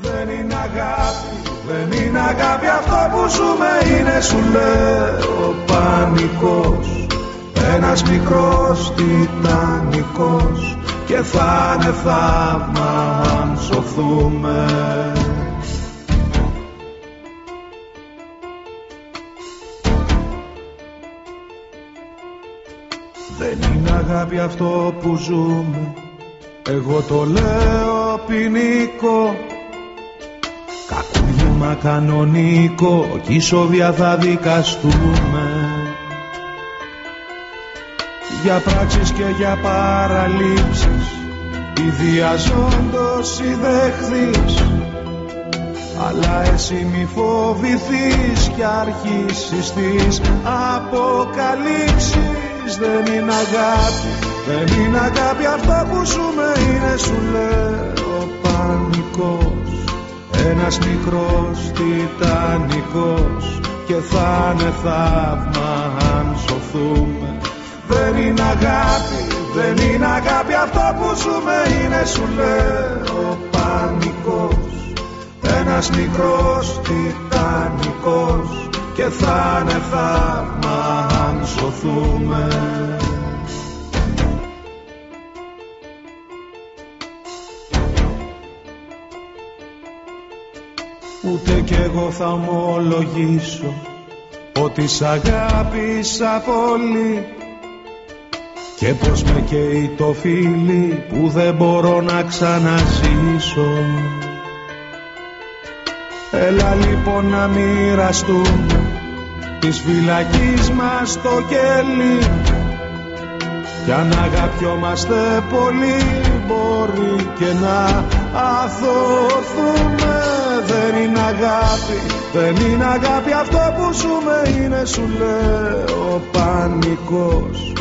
Δεν είναι αγάπη, δεν είναι αγάπη. Αυτό που ζούμε είναι σου λέω πανικός. Ένας μικρός τιτανικός. Και θα είναι θαύμα αν σωθούμε. Δεν είναι αγάπη αυτό που ζούμε. Εγώ το λέω ποινικό Κακούργημα κανονικό Κι ισοβια θα δικαστούμε. Για πράξεις και για παραλήψεις Ιδιαζόντως ή δεχθείς. Αλλά εσύ μη φοβηθείς και αρχίσεις τις αποκαλύψεις. Δεν είναι αγάπη, δεν είναι αγάπη. Αυτό που ζούμε είναι σου λέω πανικός Ένας μικρός τιτανικός και θα είναι θαύμα αν σωθούμε. Δεν είναι αγάπη, δεν είναι αγάπη αυτό που ζούμε είναι σου λέω πανικός. Ένας μικρός τιτανικός και θα είναι θαύμα αν σωθούμε Ούτε κι εγώ θα ομολογήσω ότι σ' αγάπησα πολύ. Και πως με καίει το φίλι που δεν μπορώ να ξαναζήσω. Έλα λοιπόν να μοιραστούμε της φυλακής μας το κέλι κι αν αγαπιόμαστε πολύ μπορεί και να αθωθούμε. Δεν είναι αγάπη, δεν είναι αγάπη αυτό που ζούμε είναι σου λέω. Πανικός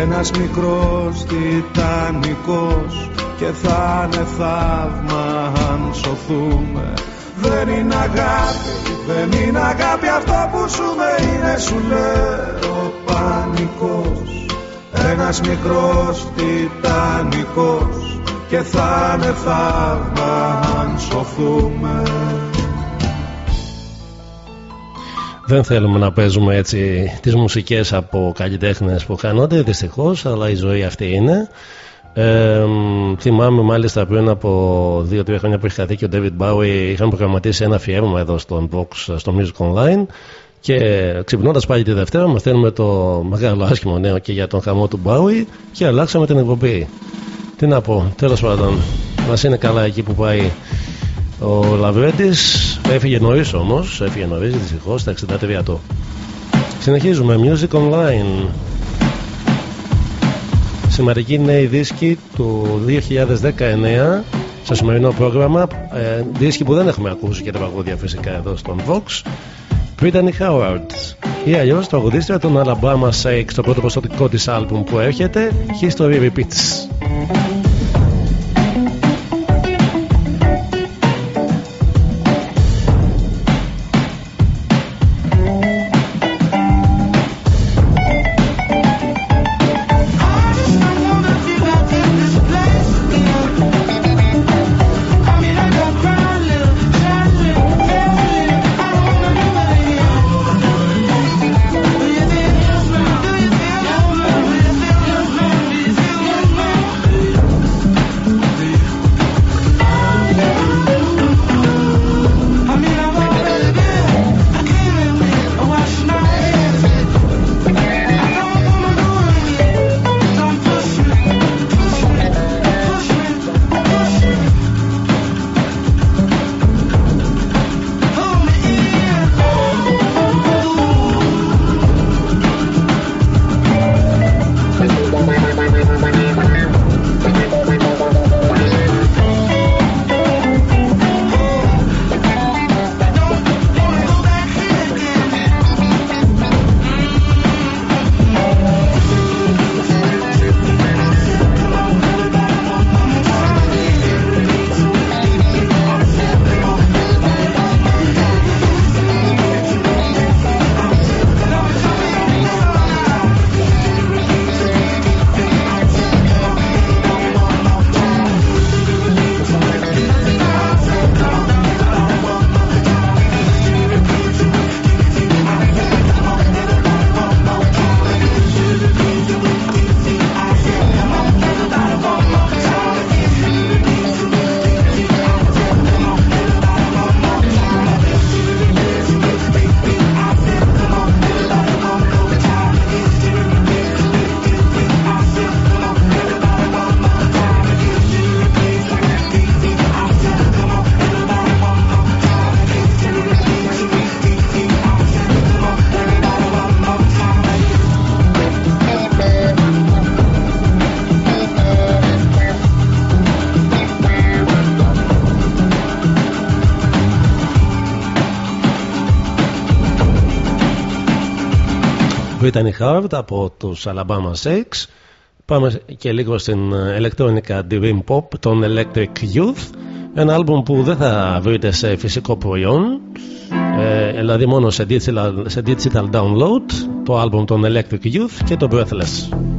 Ένας μικρός τιτανικός. Και θα είναι θαύμα αν σωθούμε. Δεν είναι αγάπη, δεν είναι αγάπη αυτό που ζούμε είναι σου λέω. Πανικός Ένας μικρός τιτανικός και θα είναι θαύμα αν σωθούμε. Δεν θέλουμε να παίζουμε έτσι τις μουσικές από καλλιτέχνες που χάνονται δυστυχώς αλλά η ζωή αυτή είναι. Ε, θυμάμαι μάλιστα πριν από 2-3 χρόνια που είχε και ο David Bowie είχαν προγραμματίσει ένα αφιέρωμα εδώ στον Vox στο Music Online και ξυπνώντας πάλι τη Δευτέρα μαθαίνουμε το μεγάλο άσχημο νέο και για τον χαμό του Bowie και αλλάξαμε την εκπομπή. Τι να πω, τέλος πάντων, μας είναι καλά εκεί που πάει ο Λαβρέντης. Έφυγε νωρίς όμως, έφυγε νωρίς δυστυχώς στα 63 του. Συνεχίζουμε, Music Online σημαντική νέοι δίσκοι του 2019 στο σημερινό πρόγραμμα ε, δίσκοι που δεν έχουμε ακούσει και τα παγόδια φυσικά εδώ στον Vox Brittany Howard. Ή αλλιώς τραγουδίστρια των Alabama Shake στο πρώτο προστατικό της άλμπουμ που έρχεται History Repeats Brittany Howard από τους Alabama Shakes πάμε και λίγο στην ηλεκτρονικά Dream Pop των Electric Youth. Ένα άλμπουμ που δεν θα βρείτε σε φυσικό προϊόν. Ε, δηλαδή μόνο σε digital, σε digital download. Το άλμπουμ των Electric Youth και το Breathless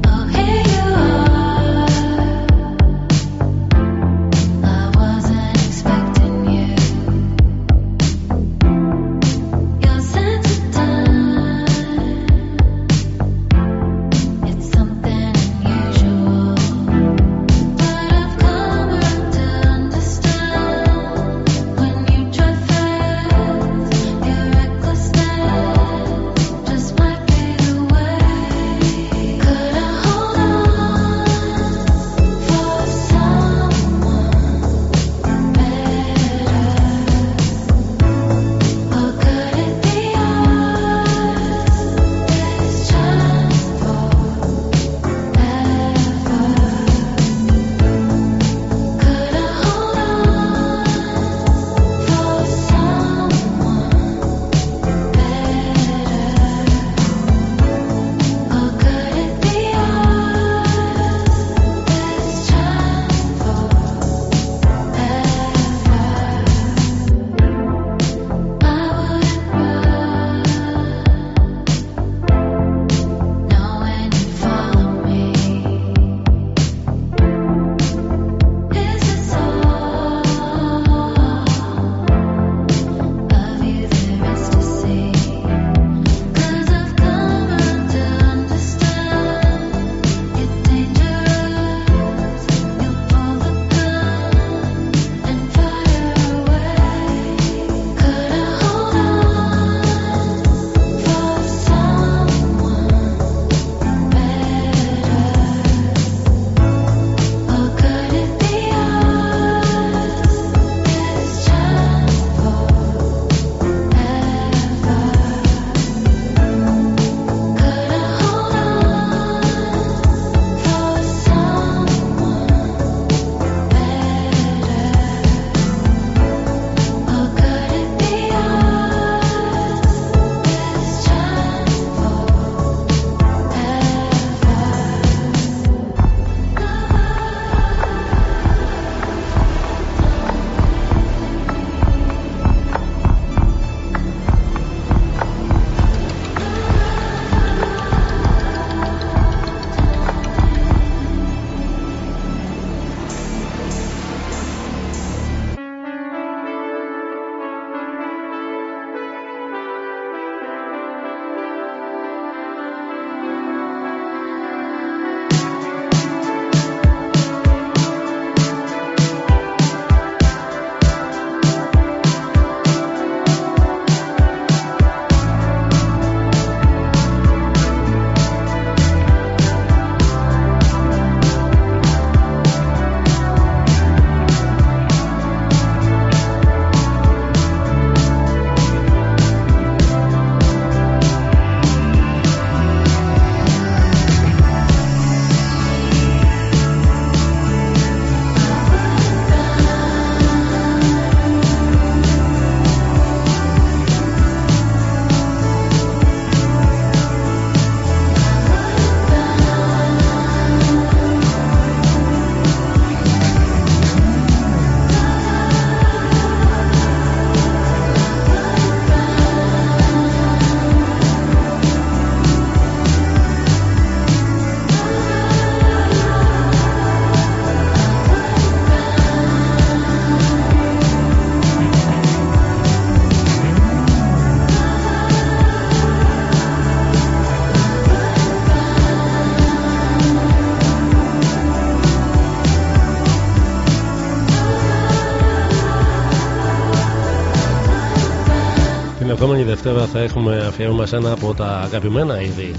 Δευτέρα θα έχουμε αφιέρωμα σε ένα από τα αγαπημένα είδη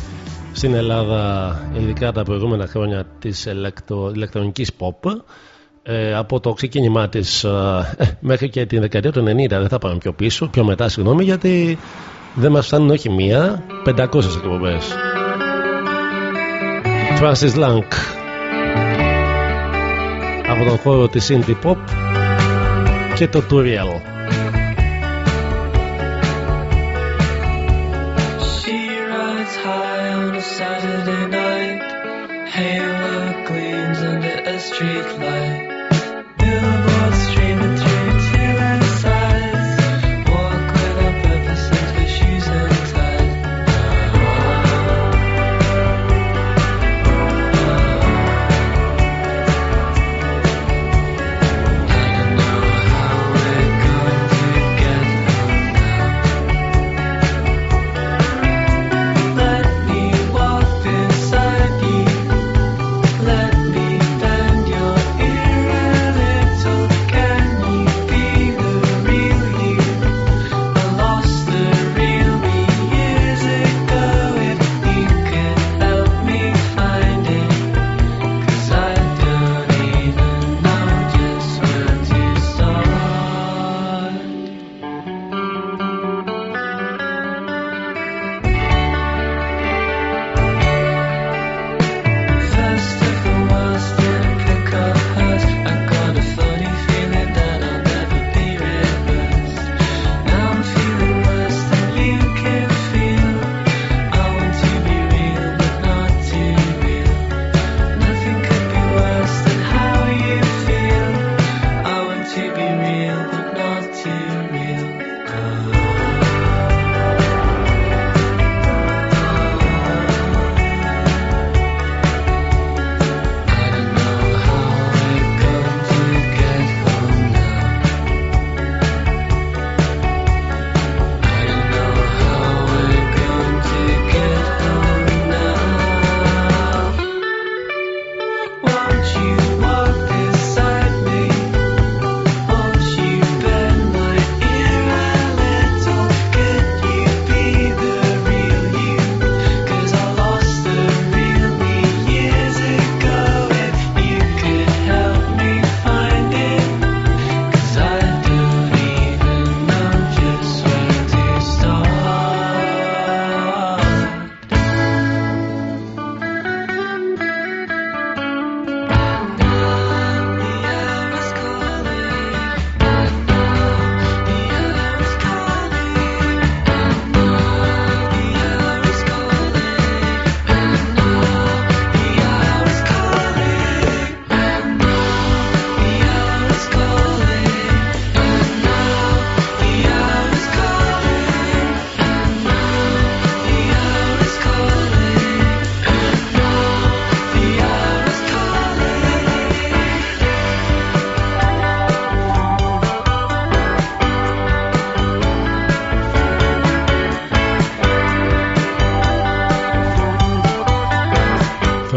στην Ελλάδα, ειδικά τα προηγούμενα χρόνια της ηλεκτρο, ηλεκτρονικής pop. Ε, από το ξεκίνημά της ε, μέχρι και την δεκαετία του 90 δεν θα πάμε πιο πίσω, πιο μετά συγγνώμη, γιατί δεν μας φτάνουν όχι μία, 500 εκπομπές. Francis Lang από τον χώρο της indie pop και το Turiel. on a Saturday night. Halo gleams under a streetlight.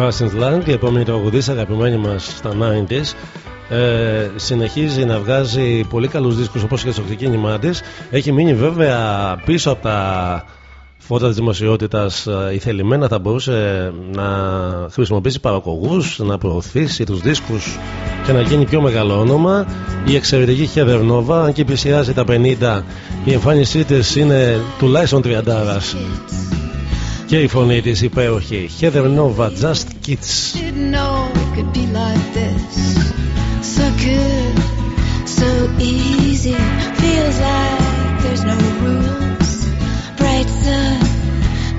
Vincent Lang, η επόμενη τραγουδίστρια αγαπημένη μας στα 90s. Ε, συνεχίζει να βγάζει πολύ καλούς δίσκους όπως και στο ξεκίνημά της. Έχει μείνει βέβαια πίσω από τα φώτα της δημοσιότητας ε, η θελημένα θα μπορούσε να χρησιμοποιήσει παρακογούς, να προωθήσει τους δίσκους και να γίνει πιο μεγάλο όνομα. Η εξαιρετική Heather Nova, αν και πλησιάζει τα 50, η εμφάνισή της είναι τουλάχιστον 30 και η φωνή της υπέροχη Heather Nova Just Kids Didn't know it could be like this So good, so easy Feels like there's no rules Bright sun,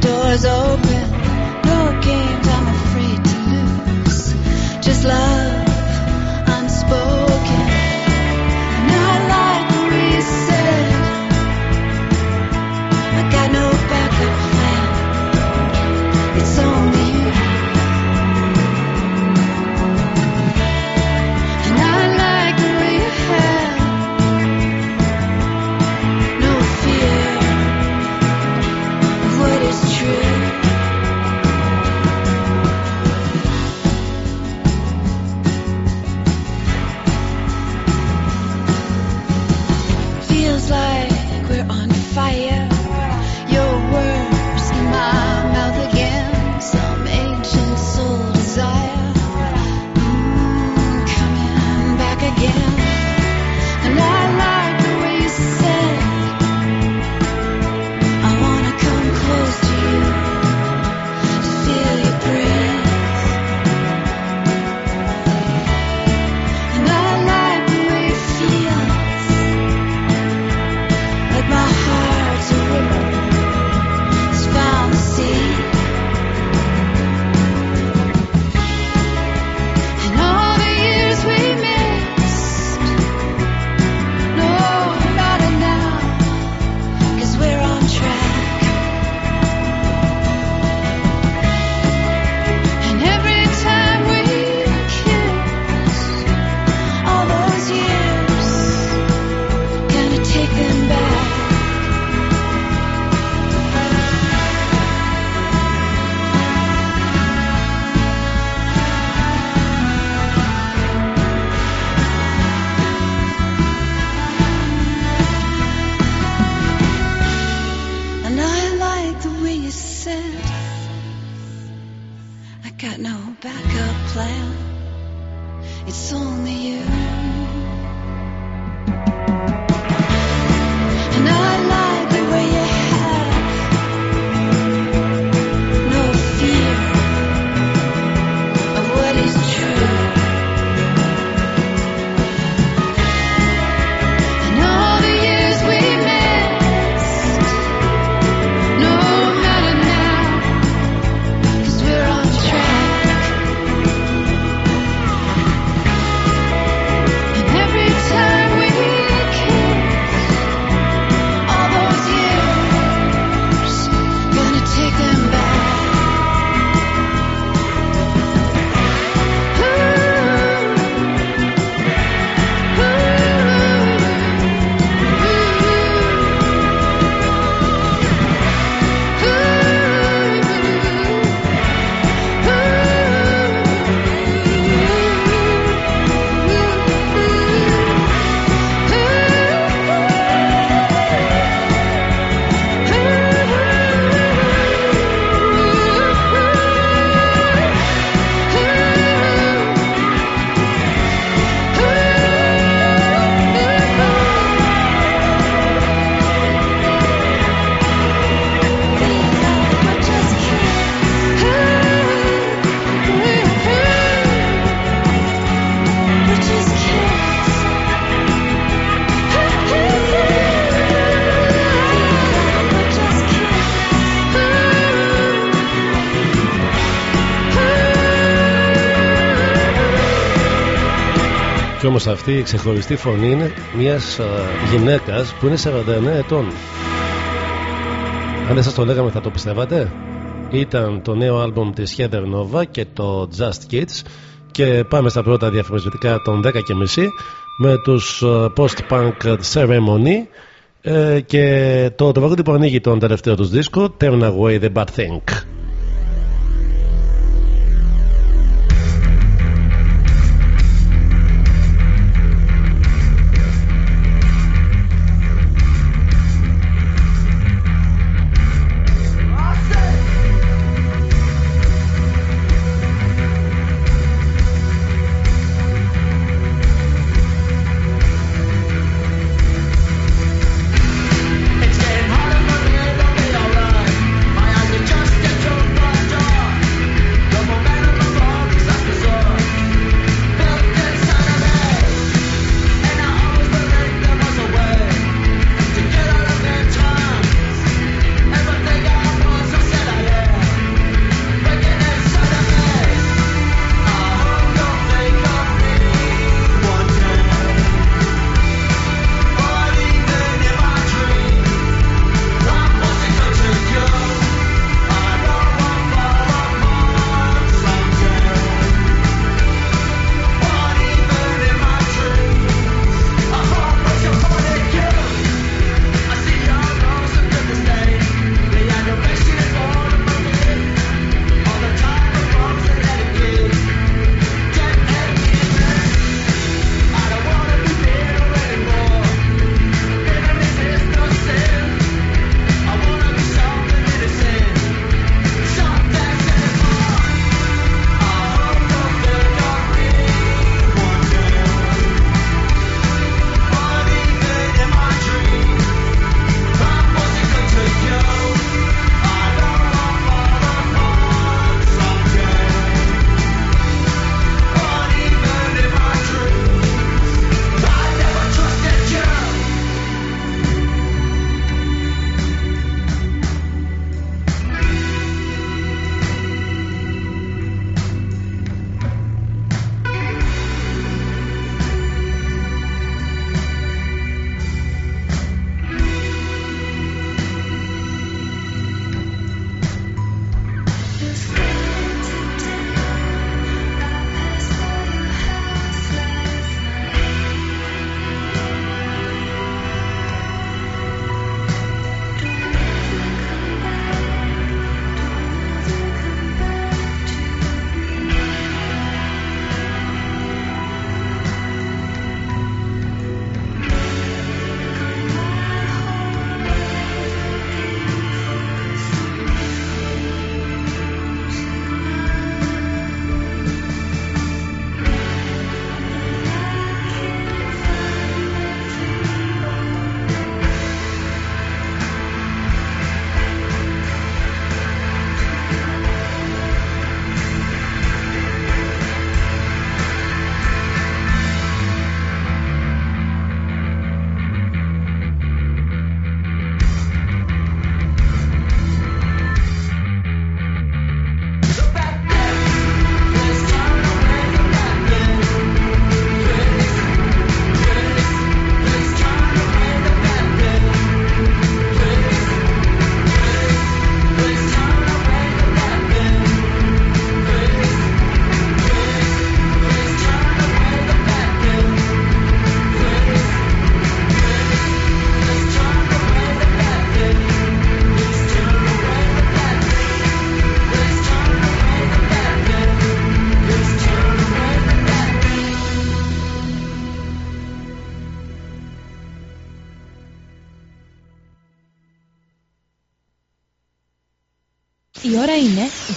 doors open No games I'm afraid to lose Just love όμως αυτή η ξεχωριστή φωνή είναι μιας γυναίκας που είναι 49 ετών. Αν δεν σας το λέγαμε θα το πιστεύατε. Ήταν το νέο άλμπομ της Heather Nova και το Just Kids και πάμε στα πρώτα διαφορετικά των 10 και μισή με τους post-punk ceremony ε, και το τραγούδι που ανοίγει τον τελευταίο τους δίσκο Turn Away the Bad Thing.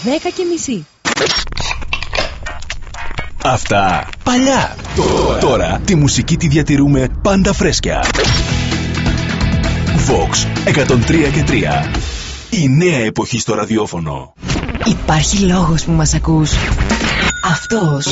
10 και μισή. Αυτά παλιά. Τώρα. Τώρα τη μουσική τη διατηρούμε πάντα φρέσκια. Vox 103 και 3. Η νέα εποχή στο ραδιόφωνο. Υπάρχει λόγος που μας ακούς. Αυτός.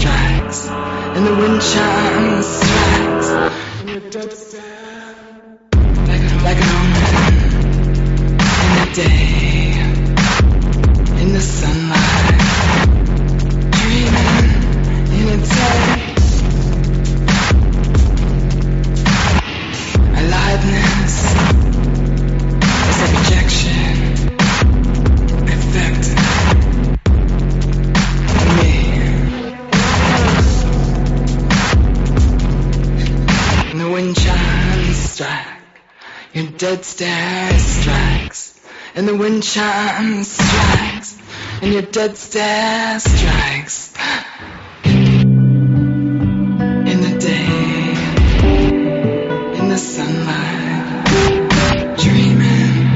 Strikes and the wind chimes strikes. Like, a, like an omen in the day in the sunlight dead stare strikes, and the wind chimes strikes, and your dead stare strikes. In the day, in the sunlight, dreaming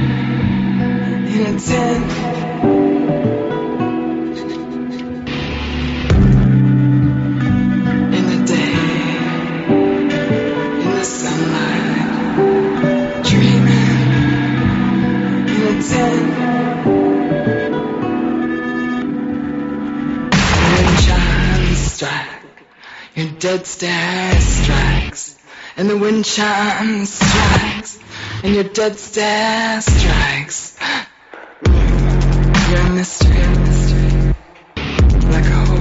in a tent. Dead stare strikes, and the wind chimes strikes, and your dead stare strikes. You're a mystery, mystery, like a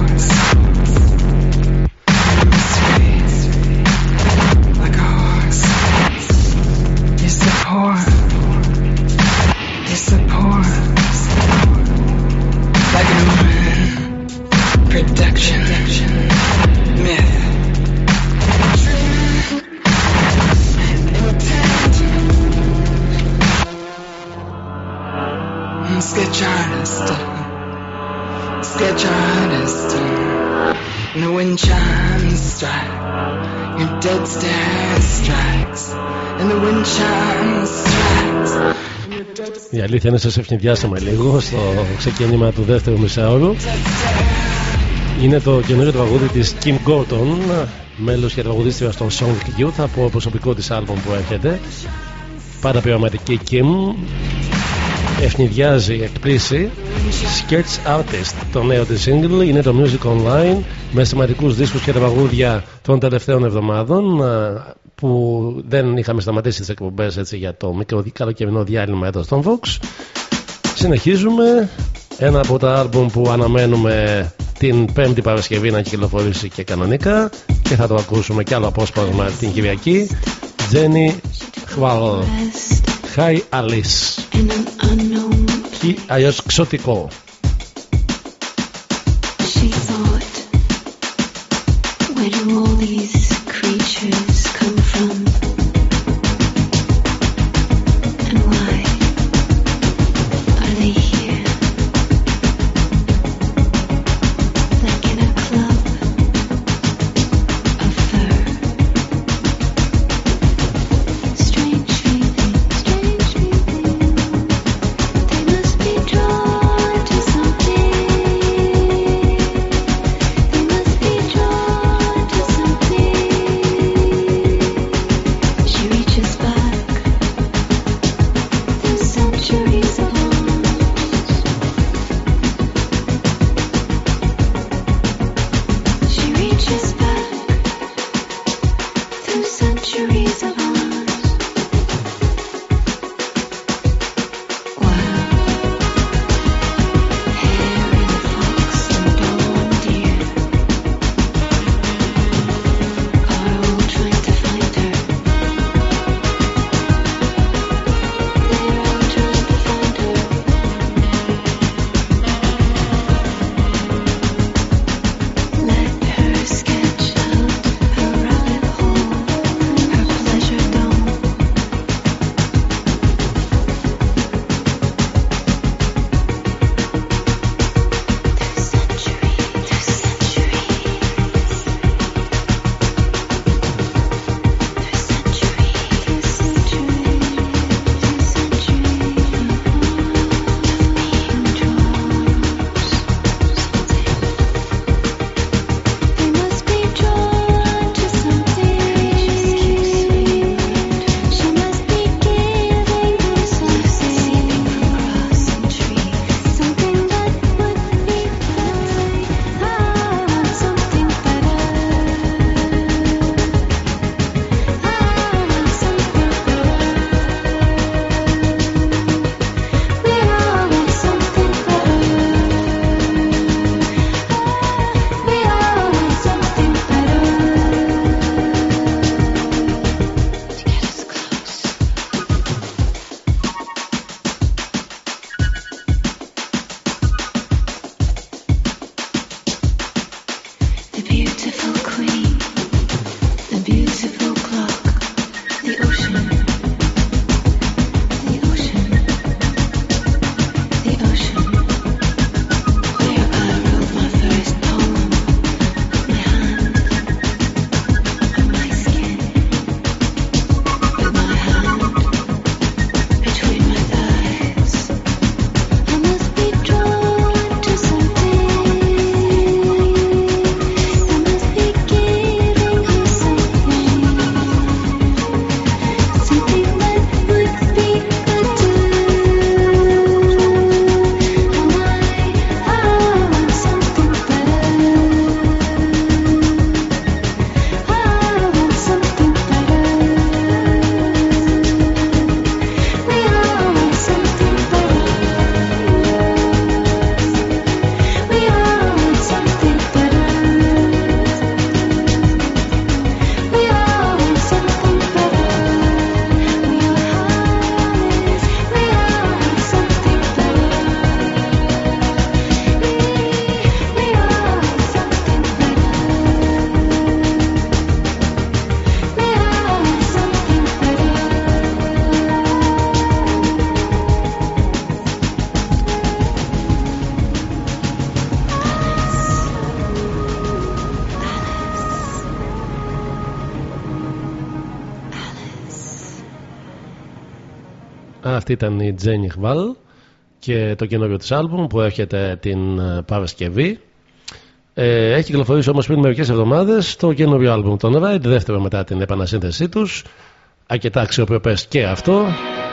sketch artist. And the wind chimes strike, your dead stare strikes, and the wind chimes strikes. Η αλήθεια είναι σας ευνηδιάσαμε λίγο στο ξεκίνημα του δεύτερου μισάωρου. Είναι το καινούριο τραγούδι της Kim Gordon, μέλος και τραγουδίστρια στο Sonic Youth από προσωπικό της άλμπομ που έρχεται. Πάντα πειραματική Kim, ευνηδιάζει, εκπλήσει. Sketch Artist το νέο της single. Είναι το Music Online με σημαντικούς δίσκους και τραγούδια των τελευταίων εβδομάδων που δεν είχαμε σταματήσει τις εκπομπές έτσι, για το μικρό καλοκαιρινό διάλειμμα εδώ στον Vox. Συνεχίζουμε. Ένα από τα άλμπουμ που αναμένουμε την πέμπτη Παρασκευή να κυκλοφορήσει και κανονικά και θα το ακούσουμε κι άλλο απόσπασμα την Κυριακή. Jenny Χουαλ Hi Alice ή αλλιώς ξωτικό Αυτή ήταν η Τζένι Χβάλ και το καινούριο της άλμπουμ που έρχεται την ε, Παρασκευή. Ε, έχει κυκλοφορήσει όμως πριν μερικές εβδομάδες το καινούριο άλμπουμ των Ride, δεύτερο μετά την επανασύνθεσή τους. Αρκετά αξιοπρεπές και αυτό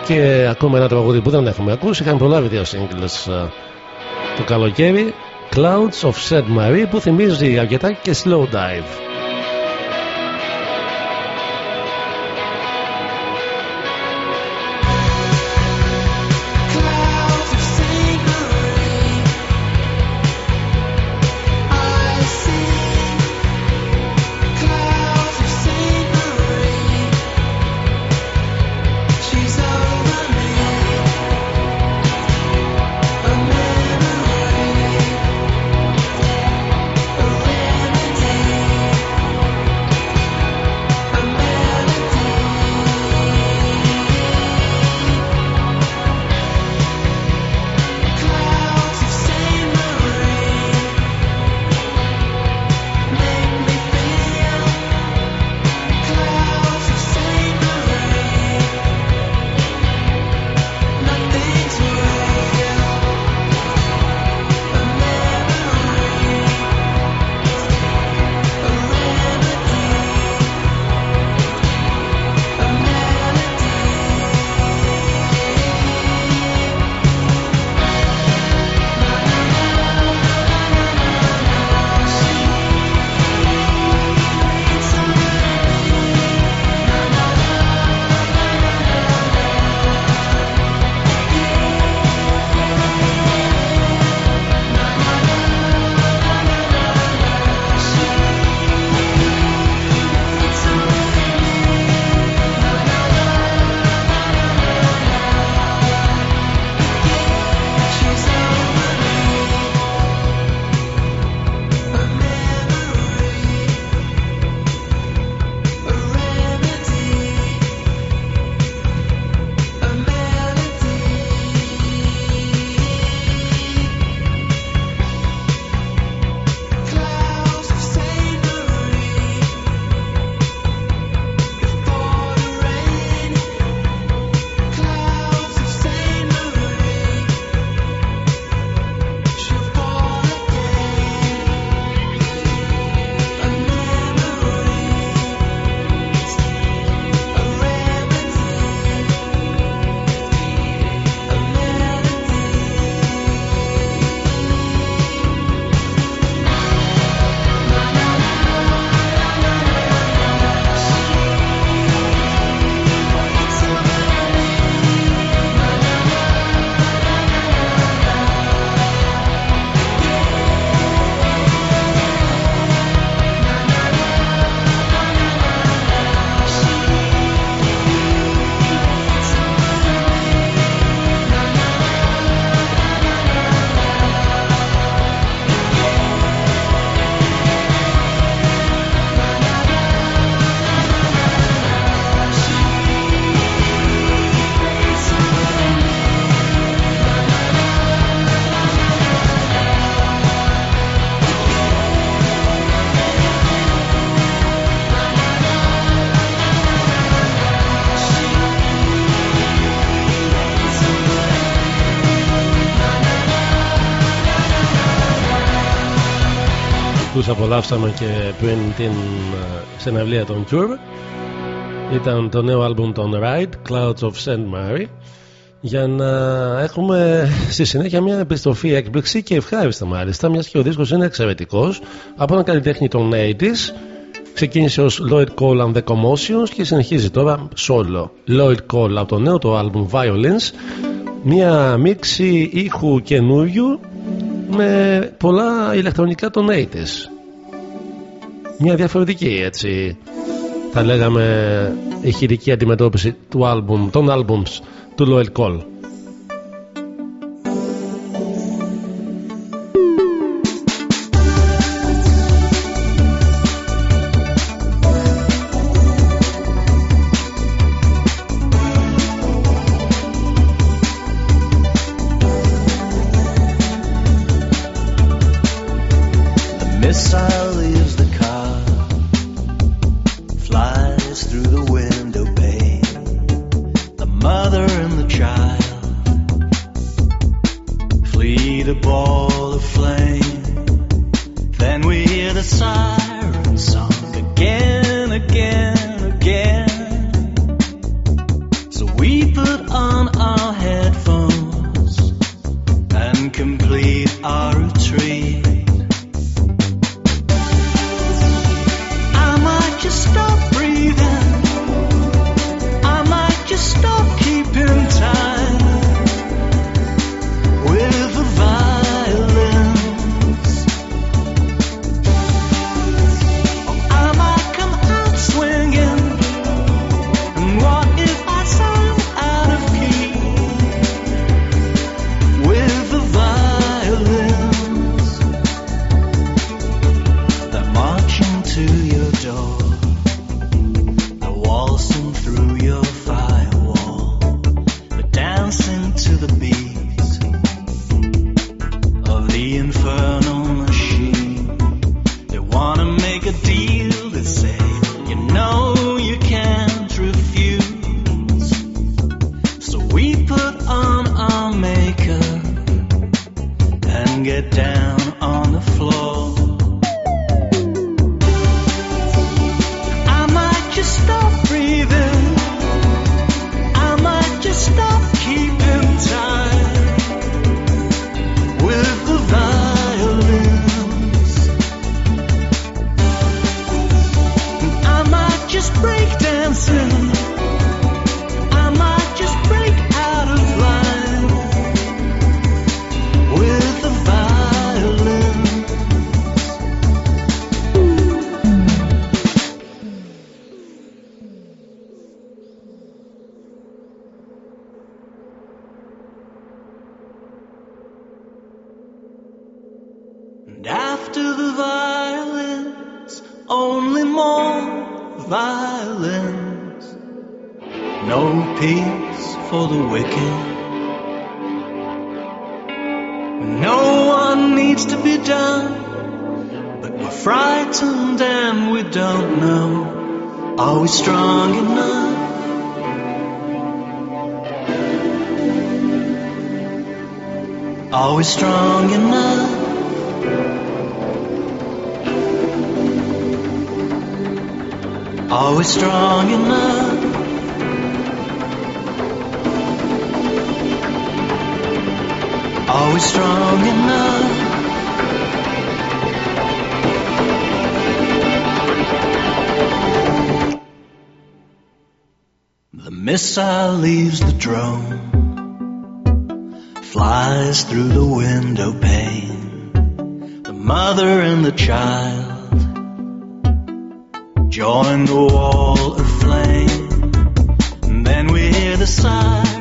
και ακόμα ένα τραγούδι που δεν έχουμε ακούσει. Είχαν προλάβει δύο singles ε, το καλοκαίρι. Clouds of Said Marie που θυμίζει αρκετά και Slow Dive. Τους απολαύσαμε και πριν την ε, συναυλία των Cure. Ήταν το νέο άλμπουμ των Ride Clouds of St. Mary. Για να έχουμε στη συνέχεια μια επιστροφή έκπληξη και ευχάριστα μάλιστα μιας και ο δίσκος είναι εξαιρετικός από ένα καλλιτέχνη των 80's ξεκίνησε ως Lloyd Cole and the Commotions και συνεχίζει τώρα solo. Lloyd Cole από το νέο το άλμπουμ Violence μια μίξη ήχου καινούριου με πολλά ηλεκτρονικά των 80's μια διαφορετική έτσι θα λέγαμε ηχηρική αντιμετώπιση του άλμπουμ, των άλμπουμς του hands. No peace for the wicked. No one needs to be done, but we're frightened and we don't know. Are we strong enough? Are we strong enough? Are we strong enough? Are we strong enough? The missile leaves the drone, flies through the window pane. The mother and the child join the wall of flame. And then we hear the siren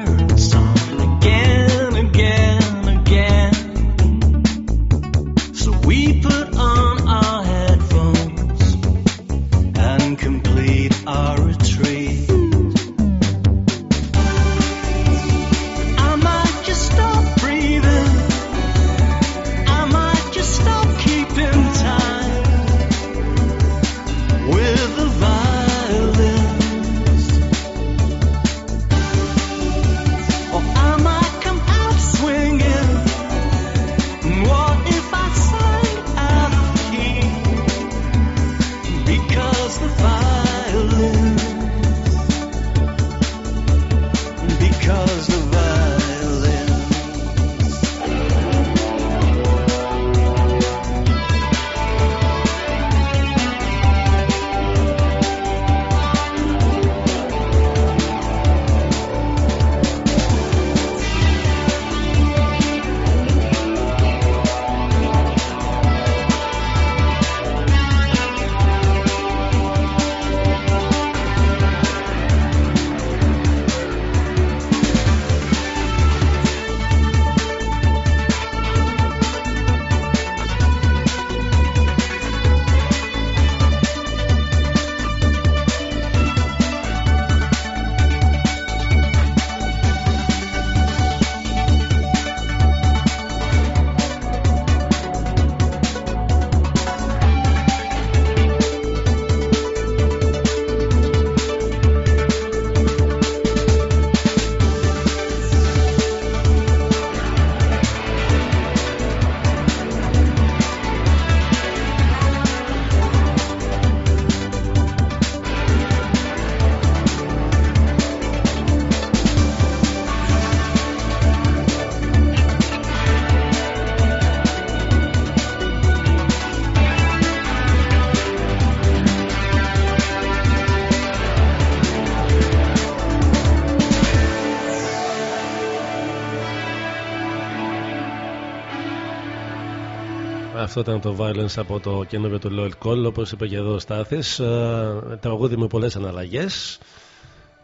Αυτό ήταν το Violence από το καινούριο του Lloyd Cole, όπως είπε και εδώ ο Στάθης. Ε, τραγούδι με πολλές αναλλαγές.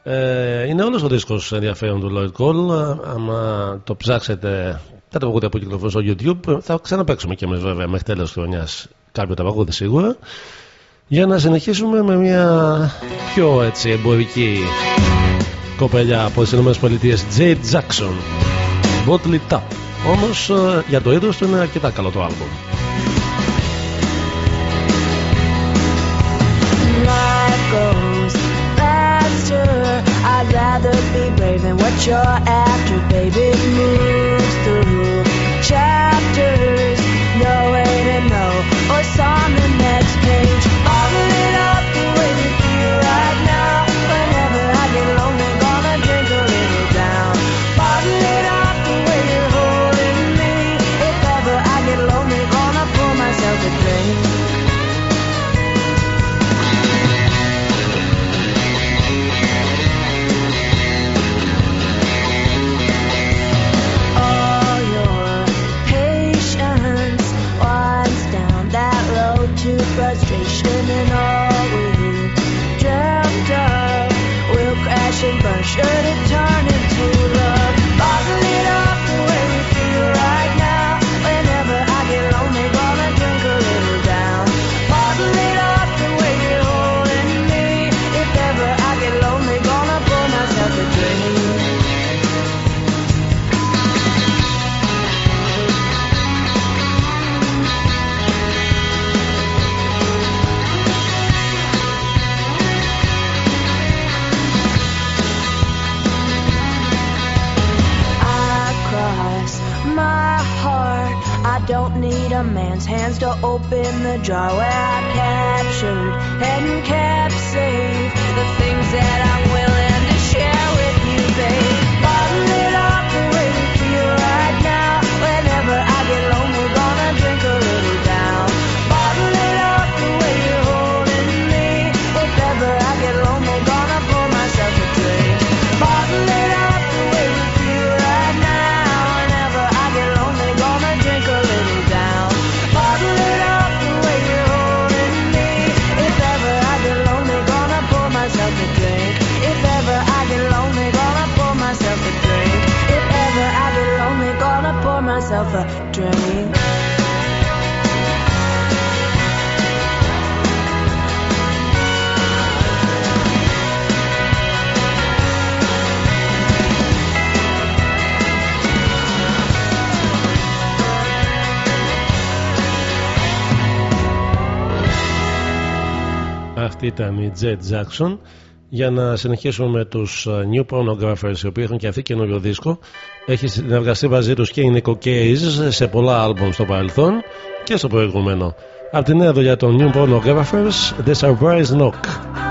Ε, είναι όλος ο δίσκος ενδιαφέρον του Lloyd Cole. Άμα το ψάξετε τα τραγούδια που κυκλοφορούν στο YouTube, θα ξαναπέξουμε και εμείς βέβαια μέχρι τέλος χρονιάς κάποιο τραγούδι σίγουρα. Για να συνεχίσουμε με μια πιο έτσι εμπορική κοπελιά από τις ΗΠΑ, Jade Jackson. Botley Tap. Όμως ε, για το είδος του είναι αρκετά καλό το άλογο. To open the jar where I captured and kept safe Αυτή ήταν η Jet Jackson. Για να συνεχίσουμε με τους uh, New Pornographers, οι οποίοι έχουν και αυτοί καινούριο δίσκο. Έχει συνεργαστεί μαζί τους και η Nico Case σε πολλά άλμπομ στο παρελθόν και στο προηγούμενο. Από τη νέα δουλειά των New Pornographers, The Surprise Knock.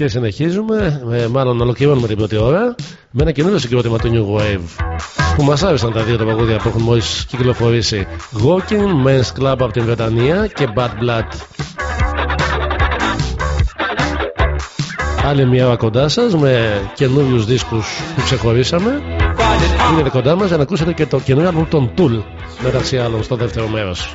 Και συνεχίζουμε, ε, μάλλον ολοκληρώνουμε την πρώτη ώρα με ένα καινούριο συγκρότημα του New Wave που μας άρεσαν τα δύο τα παγόδια που έχουν μόλις κυκλοφορήσει. Walking Men's Club από την Βρετανία και Bad Blood. Άλλη μια ώρα κοντά σας με καινούριους δίσκους που ξεχωρίσαμε. Μείνετε κοντά μας για να ακούσετε και το καινούριο album των Tool μεταξύ άλλων στο δεύτερο μέρος.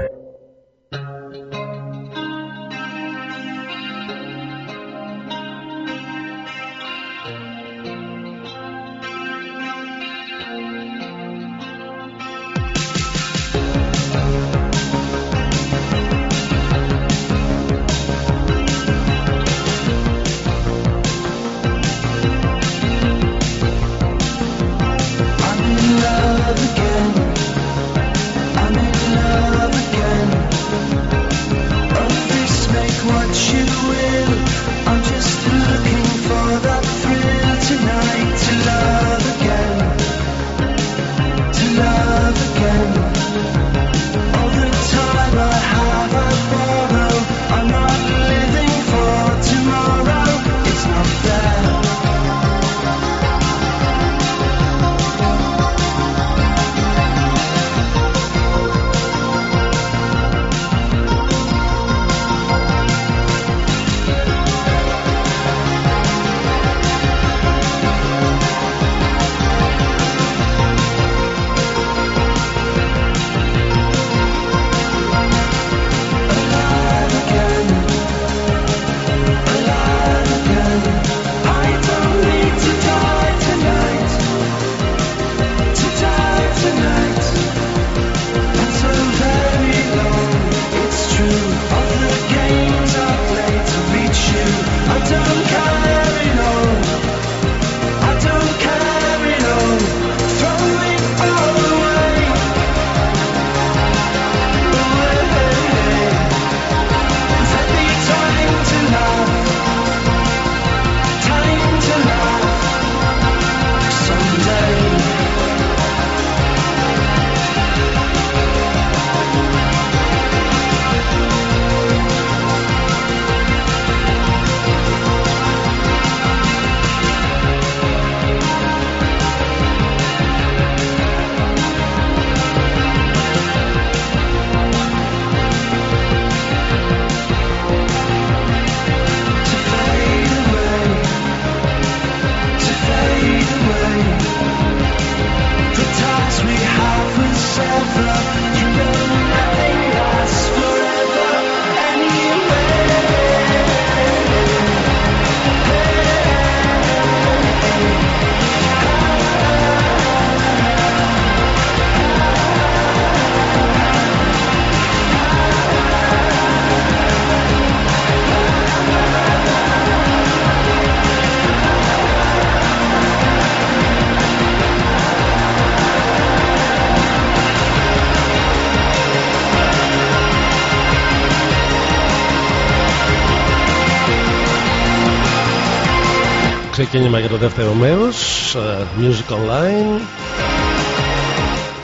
Ξεκίνημα για το δεύτερο μέρος ε, Music Online.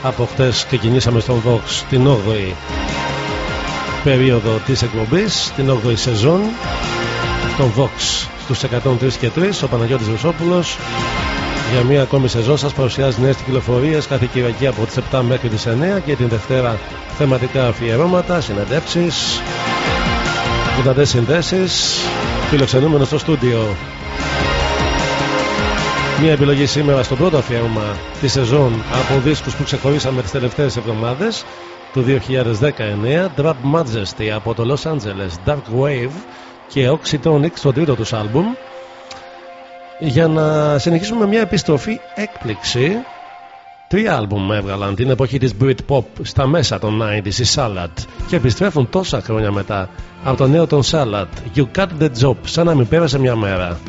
Από χτες ξεκινήσαμε στον Vox την 8η περίοδο της εκπομπής Την 8η σεζόν. Στον Vox στους 103 και 3 Ο Παναγιώτης Βουσόπουλος για μία ακόμη σεζόν σας παρουσιάζει νέες κυκλοφορίες κάθε Κυριακή από τις 7 μέχρι τις 9 και την Δευτέρα θεματικά αφιερώματα, συνεντεύξεις, δυνατές συνδέσεις, φιλοξενούμενος στο στούντιο Μια επιλογή σήμερα στο πρώτο αφιέρωμα της σεζόν από δίσκους που ξεχωρίσαμε τις τελευταίες εβδομάδες του 2019 Drop Majesty από το Los Angeles Dark Wave και Oxytonic στο τρίτο τους άλμπουμ. Για να συνεχίσουμε μια επιστροφή έκπληξη Τρία άλμπουμ έβγαλαν την εποχή της Britpop στα μέσα των 90s η Salad και επιστρέφουν τόσα χρόνια μετά από το νέο των Salad. You Cut The Job σαν να μην πέρασε μια μέρα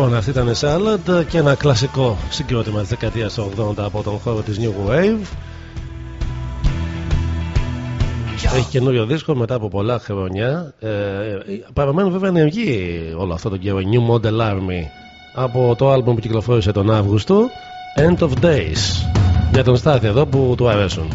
Λοιπόν, αυτή ήταν η Salad και ένα κλασικό συγκρότημα της δεκαετίας 80 από τον χώρο της New Wave. Έχει καινούριο δίσκο μετά από πολλά χρόνια. Ε, παραμένουν βέβαια ενεργοί όλο αυτό το καιρό. New Model Army από το album που κυκλοφόρησε τον Αύγουστο. End of Days. Για τον Στάθη εδώ που του αρέσουν.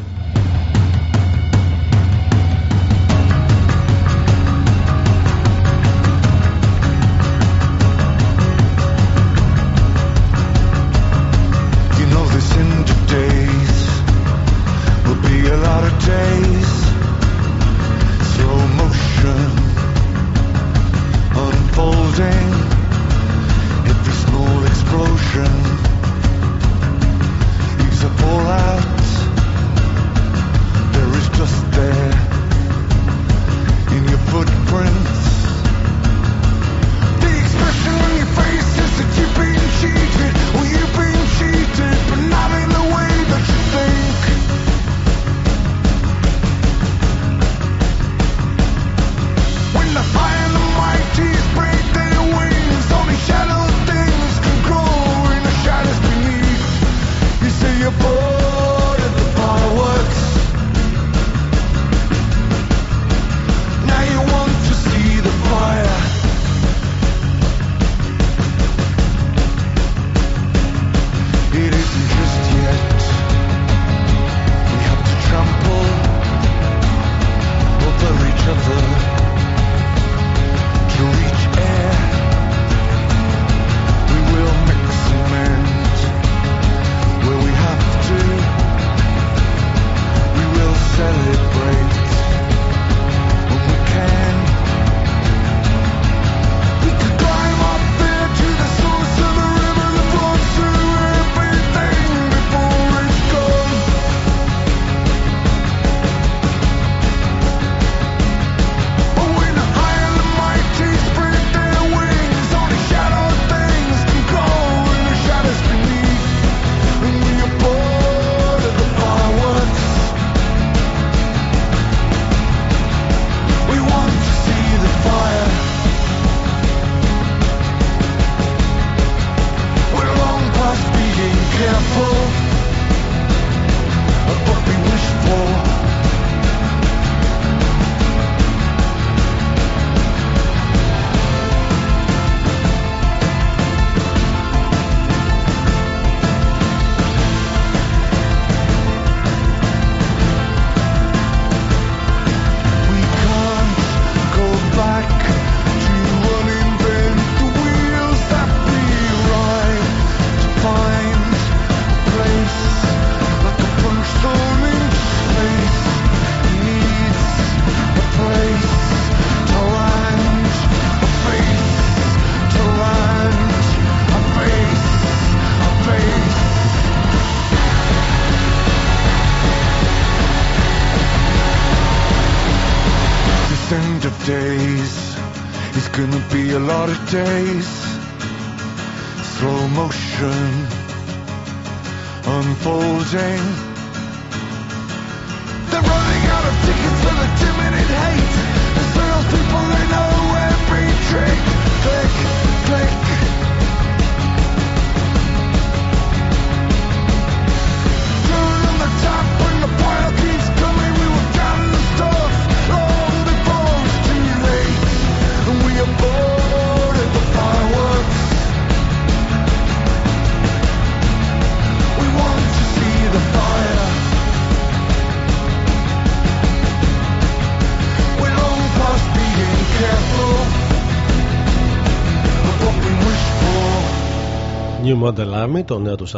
Model Army, το νέο τους.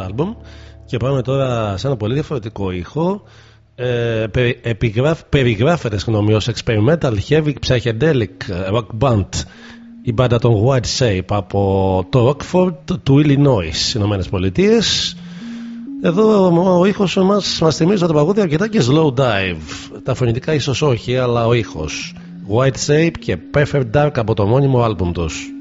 Και πάμε τώρα σε ένα πολύ διαφορετικό ήχο. Ε, επιγράφ, περιγράφεται συγγνώμη ως experimental heavy psychedelic rock band η μπάντα των White Shape από το Rockford του Illinois Ηνωμένες Πολιτείες. εδώ ο ήχος μας μας θυμίζει τα παγόδια αρκετά και slow dive τα φωνητικά ίσως όχι αλλά ο ήχος. White Shape και Perfect Dark από το μόνιμο άλμπουμ τους.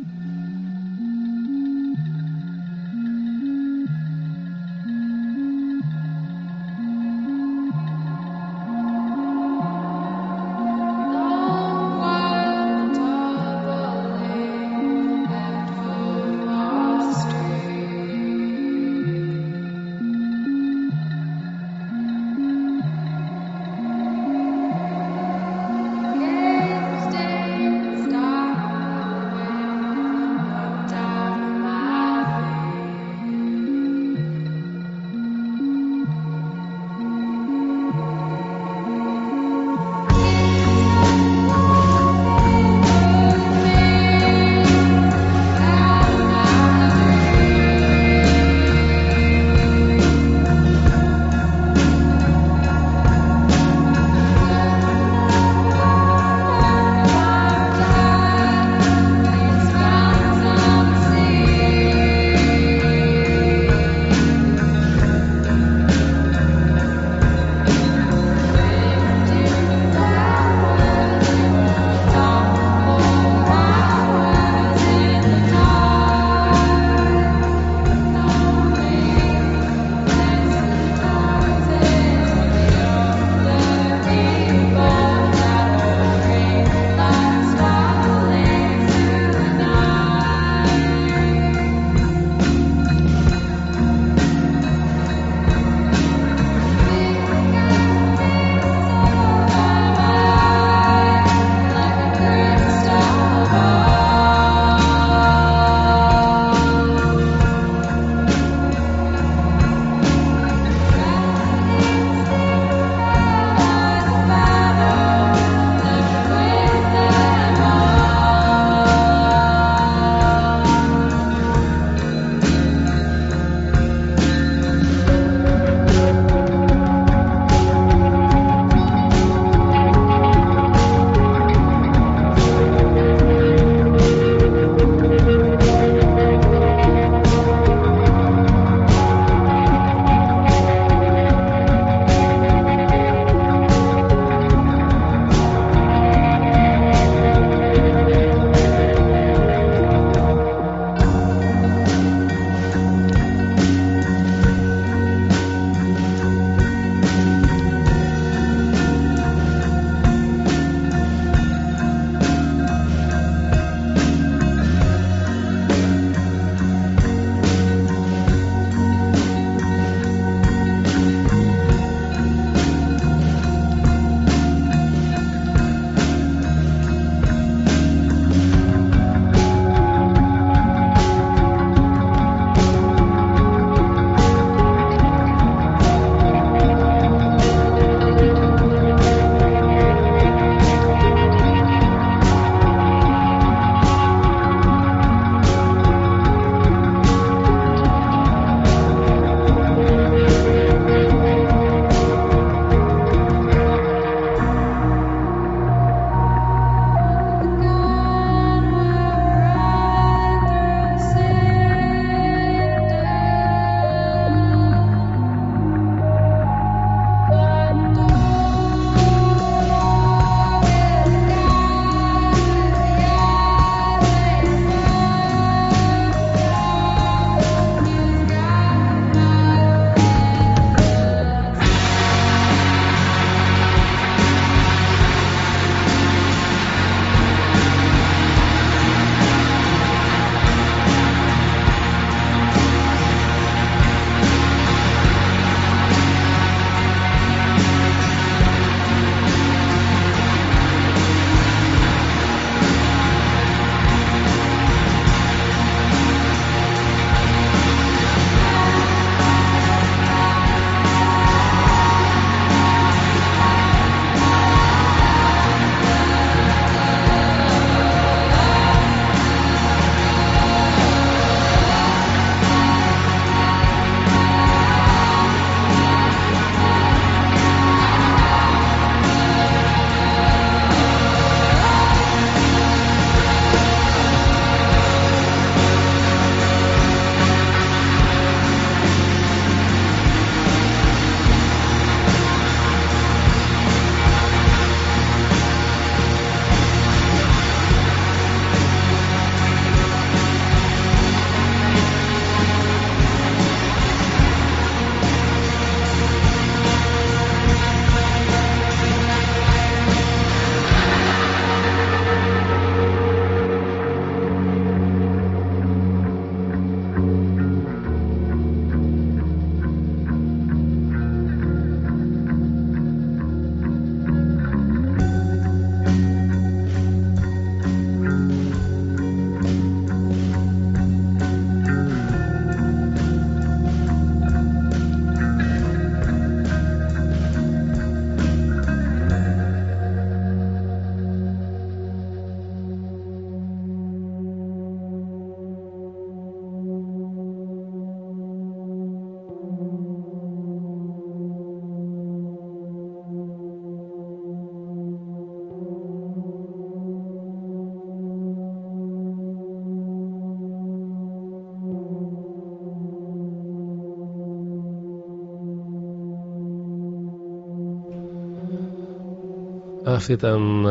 Αυτή ήταν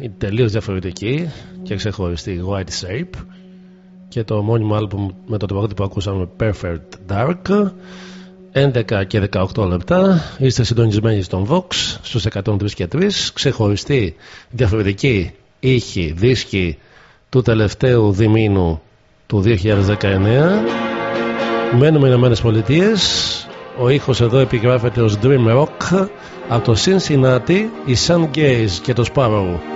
ε, τελείως διαφορετική και ξεχωριστή White Shape. Και το μόνιμο άλμπουμ με το τραγούδι που ακούσαμε Perfect Dark 11 και 18 λεπτά. Είστε συντονισμένοι στον Vox στους 103 και 3 ξεχωριστή διαφορετική ήχη δίσκη του τελευταίου διμήνου του 2019 μένουμε Ηνωμένες Πολιτείες ο ήχος εδώ επιγράφεται ως Dream Rock από το Cincinnati η Sun Gaze και το Sparrow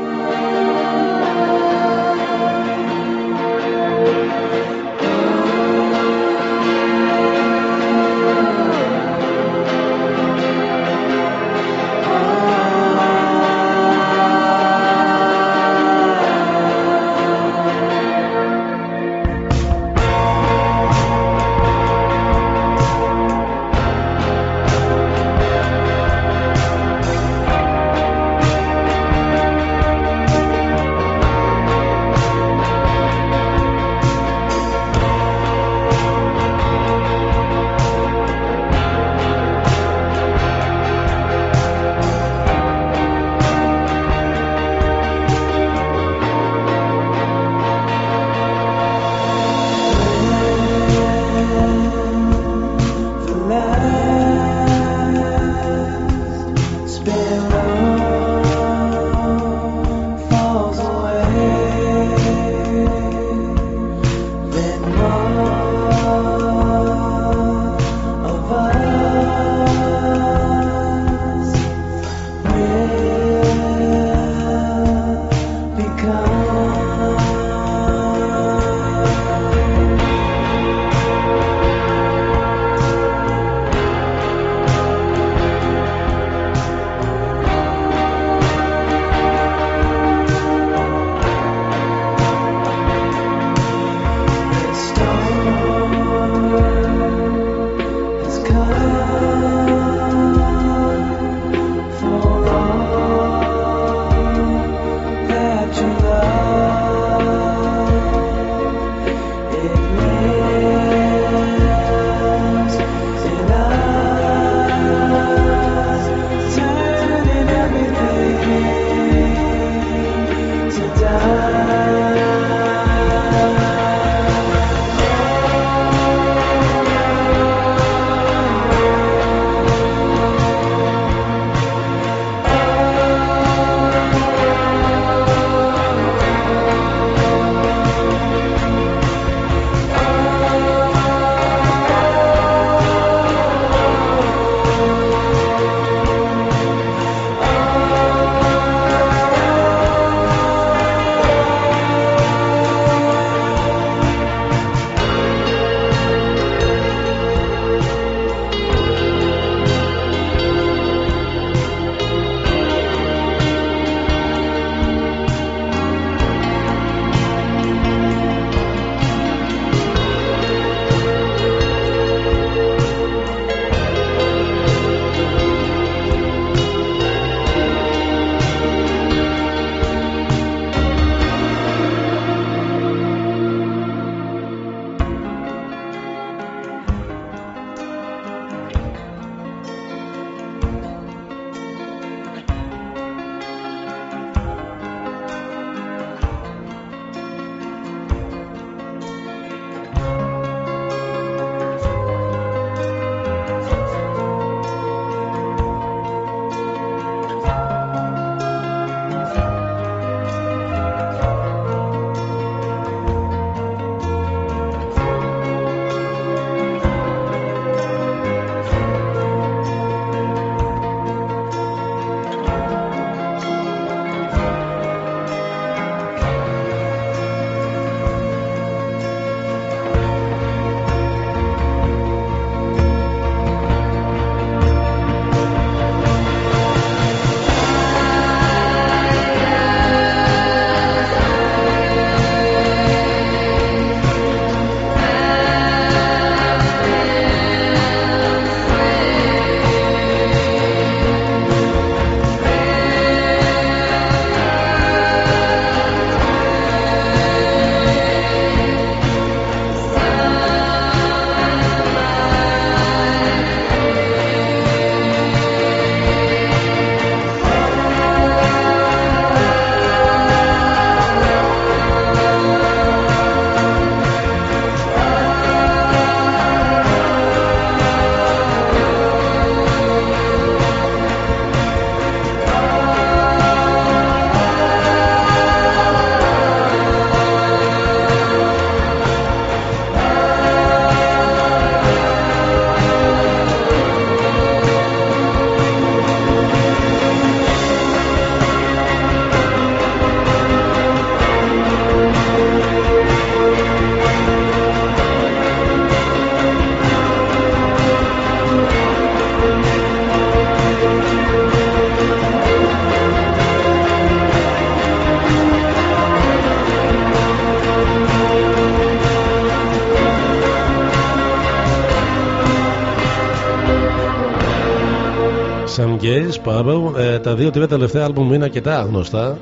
Some Gays, Power. Ε, τα δύο-τρία τελευταία άλμπουμ είναι αρκετά άγνωστα.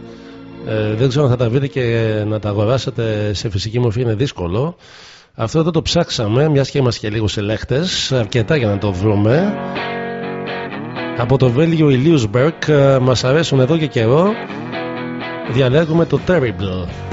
Ε, δεν ξέρω αν θα τα βρείτε και να τα αγοράσετε σε φυσική μορφή είναι δύσκολο. Αυτό εδώ το ψάξαμε, μιας και είμαστε και λίγο σε λέχτες, αρκετά για να το βρούμε. Από το Βέλγιο Ηλίουσμπερκ μας αρέσουν εδώ και καιρό. Διαλέγουμε το Terrible.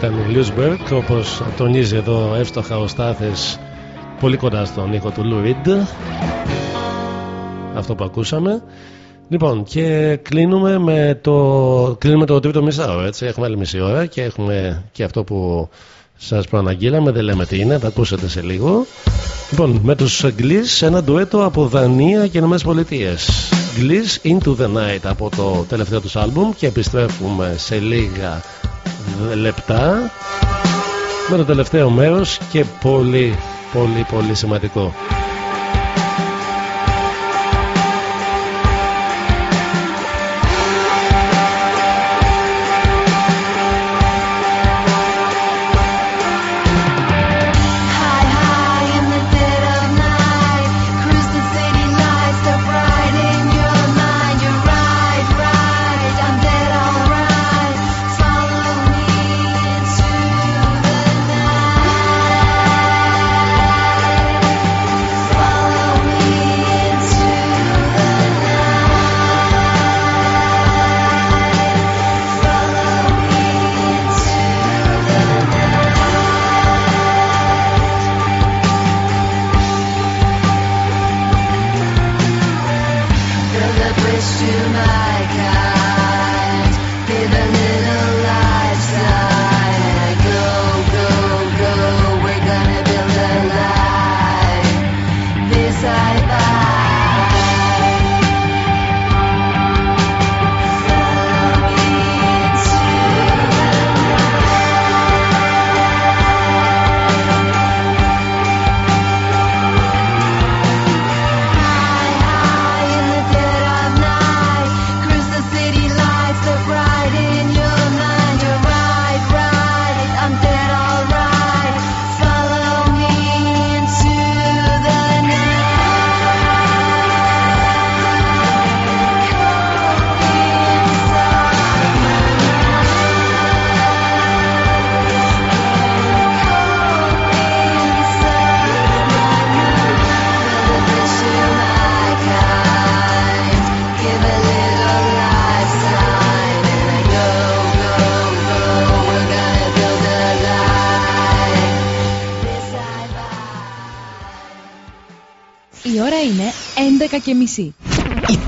Ήταν η Λιουσμπερκ, όπως τονίζει εδώ εύστοχα ο Στάθε, πολύ κοντά στον ήχο του Λου Ριντ. Αυτό που ακούσαμε. Λοιπόν, και κλείνουμε με το, κλείνουμε το τρίτο μισάωρο. Έτσι. Έχουμε άλλη μισή ώρα και έχουμε και αυτό που σας προαναγγείλαμε. Δεν λέμε τι είναι, θα ακούσετε σε λίγο. Λοιπόν, με τους Gliss, ένα ντουέτο από Δανία και Ηνωμένες Πολιτείες. Gliss Into the Night από το τελευταίο τους άλμπουμ και επιστρέφουμε σε λίγα λεπτά. Με το τελευταίο μέρος και πολύ πολύ πολύ σημαντικό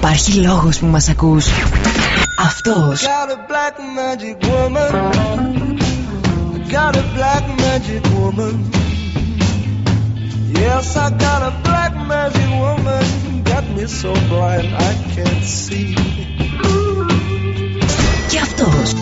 Υπάρχει λόγος που μας ακούς. Αυτός. Got a black magic woman. Got a black magic woman. Yes, I got a black magic woman. Got me so blind I can't see. Και αυτός.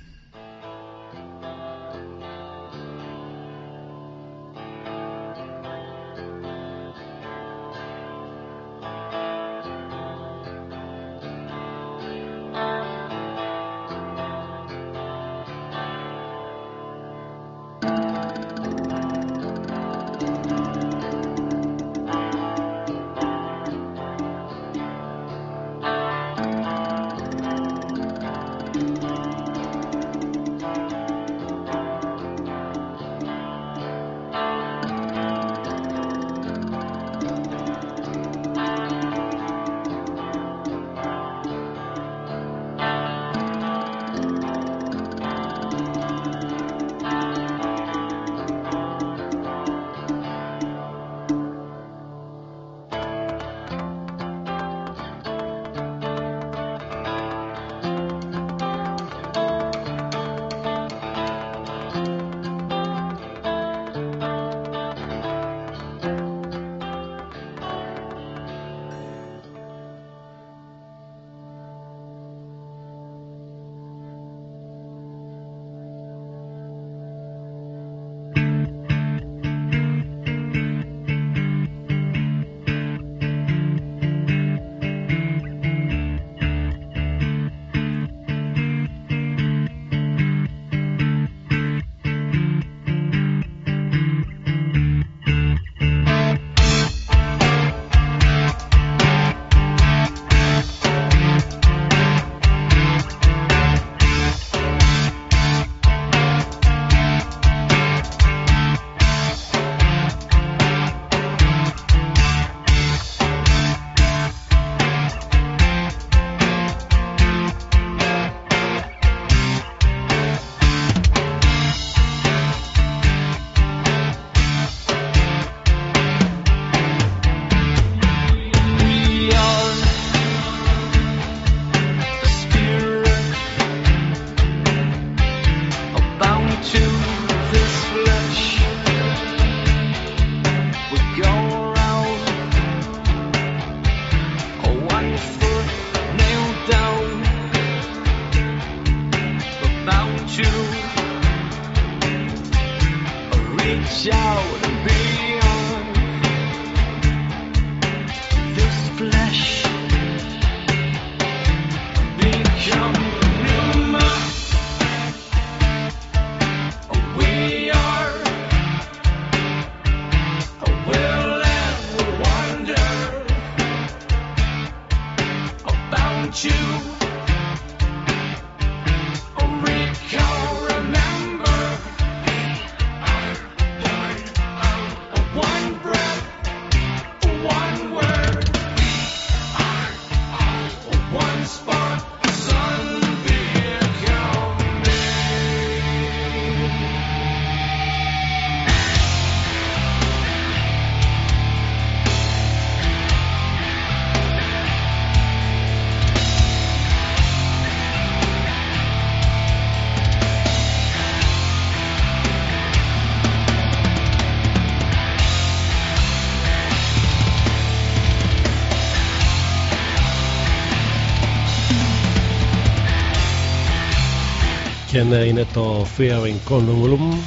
Και ναι, είναι το Fearing Conundrum,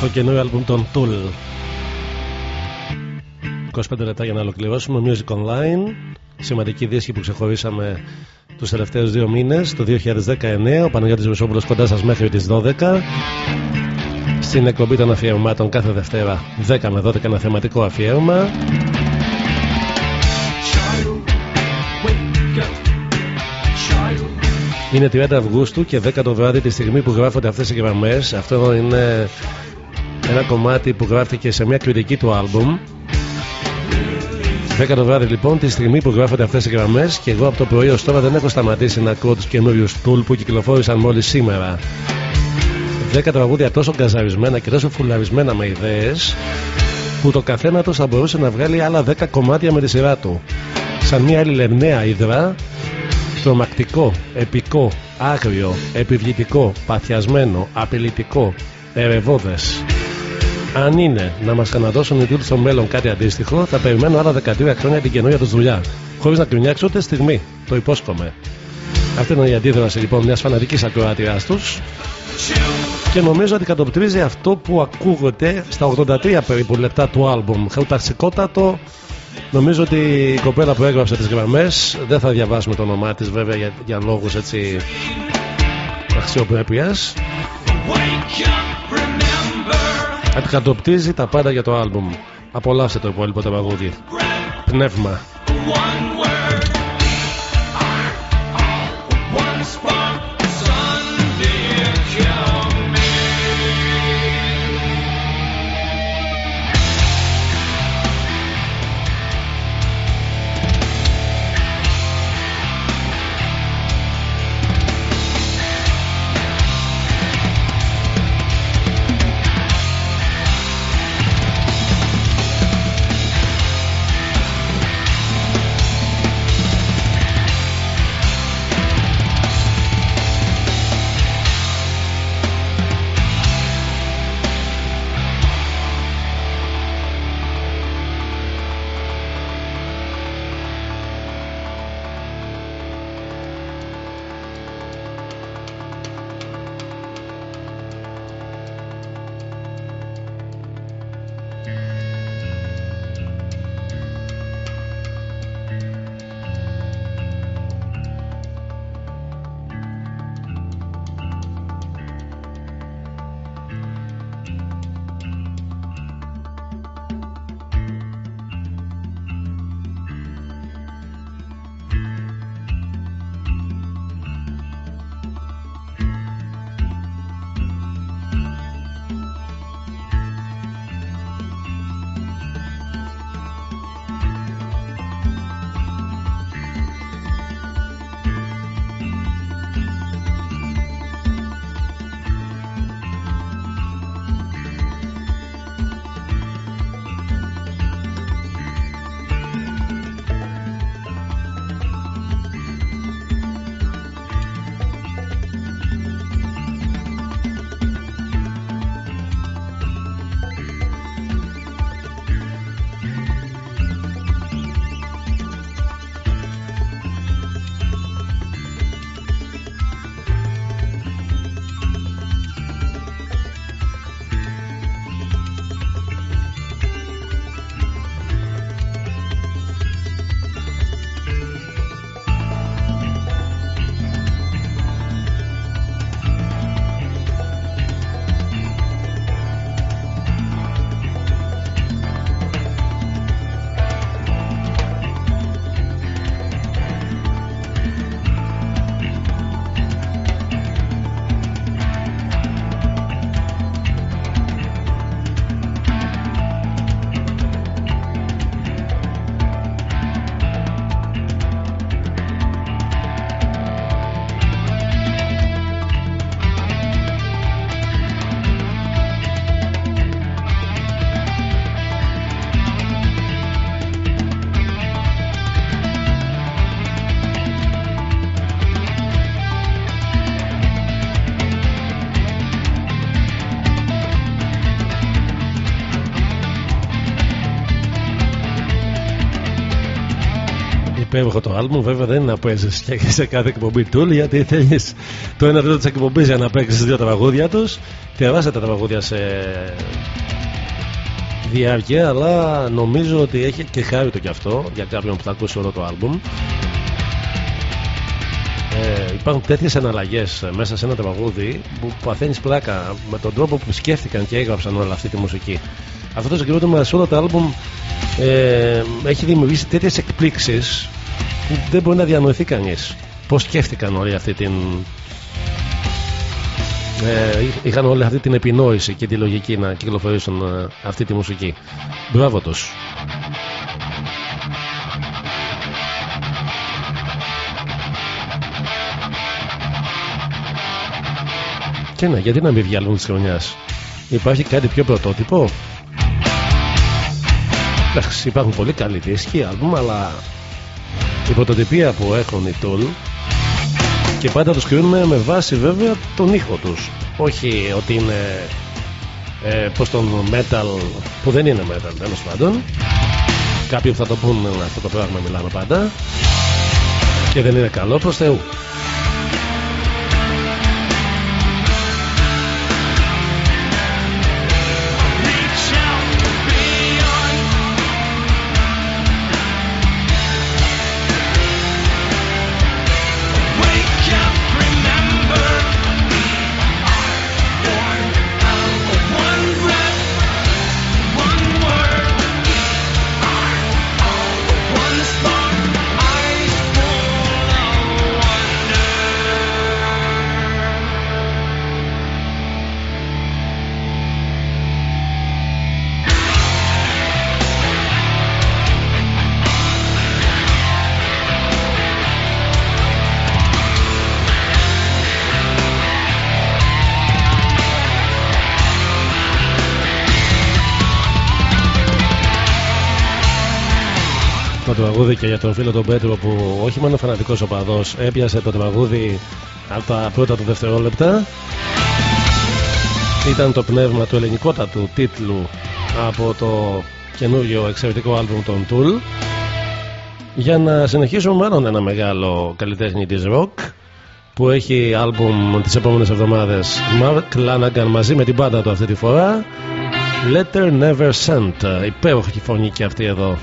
το καινούριο άλμπουμ των Tool. 25 λεπτά για να ολοκληρώσουμε Music Online. Σημαντική δίσκη που ξεχωρίσαμε τους τελευταίους δύο μήνες, το 2019. Ο Παναγιώτης Βεσόπουλος κοντά σας μέχρι τις 12. στην εκπομπή των αφιερωμάτων κάθε Δευτέρα 10 με 12 ένα θεματικό αφιέρωμα. Είναι 30 Αυγούστου και 10 το βράδυ τη στιγμή που γράφονται αυτές οι γραμμές. Αυτό είναι ένα κομμάτι που γράφτηκε σε μια κριτική του άλμπουμ 10 το βράδυ λοιπόν, τη στιγμή που γράφονται αυτές οι γραμμές και εγώ από το πρωί ως τώρα δεν έχω σταματήσει να ακούω τους καινούριους τούλ που κυκλοφόρησαν μόλις σήμερα. 10 τραγούδια τόσο γκαζαρισμένα και τόσο φουλαρισμένα με ιδέες που το καθένα του θα μπορούσε να βγάλει άλλα 10 κομμάτια με τη σειρά του. Σαν μια άλλη λερναία υδρά, τρομακτικό, επικό, άγριο, επιβλητικό, παθιασμένο, απειλητικό, ερευόδες. Αν είναι να μας ξαναδώσουν οι τίτλοι στο μέλλον κάτι αντίστοιχο, θα περιμένω άλλα 13 χρόνια την καινούργια τους δουλειά. Χωρίς να κρινιάξω ούτε στιγμή. Το υπόσχομαι. Αυτή είναι η αντίδραση λοιπόν μιας φανατικής ακροάτριά τους. Και νομίζω ότι κατοπτρίζει αυτό που ακούγεται στα 83 περίπου λεπτά του άλμπουμ. Χαουταρσικότατο. Νομίζω ότι η κοπέλα που έγραψε τις γραμμές δεν θα διαβάσουμε το όνομά της βέβαια για, για λόγους έτσι αξιοπρέπειας. Αντικατοπτρίζει τα πάντα για το άλμπουμ. Απολαύστε το υπόλοιπο τραγούδι. Πνεύμα. Υπέροχο το άλμπουμ. Βέβαια δεν είναι να παίζει και σε κάθε εκπομπή του, γιατί θέλεις το ένα τρίτο της εκπομπής για να παίξεις δύο τραγούδια τους. Τεράστια τα τραγούδια σε διάρκεια, αλλά νομίζω ότι έχει και χάρη το κι αυτό για κάποιον που θα ακούσει όλο το άλμπουμ. ε, υπάρχουν τέτοιες εναλλαγέ μέσα σε ένα τραγούδι που παθαίνεις πλάκα με τον τρόπο που σκέφτηκαν και έγραψαν όλη αυτή τη μουσική. Αυτό το συγκρότημα σε όλο το άλμπουμ ε, έχει δημιουργήσει τέτοιες εκπλήξεις που δεν μπορεί να διανοηθεί κανείς. Πώς σκέφτηκαν όλη αυτή την. Ε, είχαν όλη αυτή την επινόηση και τη λογική να κυκλοφορήσουν ε, αυτή τη μουσική. Μπράβο τους. Και ναι, γιατί να μην βγάλουν της χρονιάς; Υπάρχει κάτι πιο πρωτότυπο; Εντάξει, υπάρχουν πολύ καλοί δίσκοι, άλμπουμ, αλλά η πρωτοτυπία που έχουν οι Tool και πάντα τους κρίνουμε με βάση βέβαια τον ήχο τους. Όχι ότι είναι ε, πως τον metal που δεν είναι metal τέλος πάντων. Κάποιοι που θα το πούν αυτό το πράγμα μιλάμε πάντα και δεν είναι καλό προς Θεού. Το τραγούδι και για τον φίλο τον Πέτρο που όχι μόνο φανατικός οπαδός έπιασε το τραγούδι από τα πρώτα του δευτερόλεπτα. Ήταν το πνεύμα του ελληνικότατου τίτλου από το καινούριο εξαιρετικό άλμπουμ των Tool. Για να συνεχίσουμε με άλλον ένα μεγάλο καλλιτέχνη της rock που έχει άλμπουμ τις επόμενες εβδομάδες Mark Lanagan μαζί με την πάντα του αυτή τη φορά Letter Never Sent υπέροχη φωνή και αυτή εδώ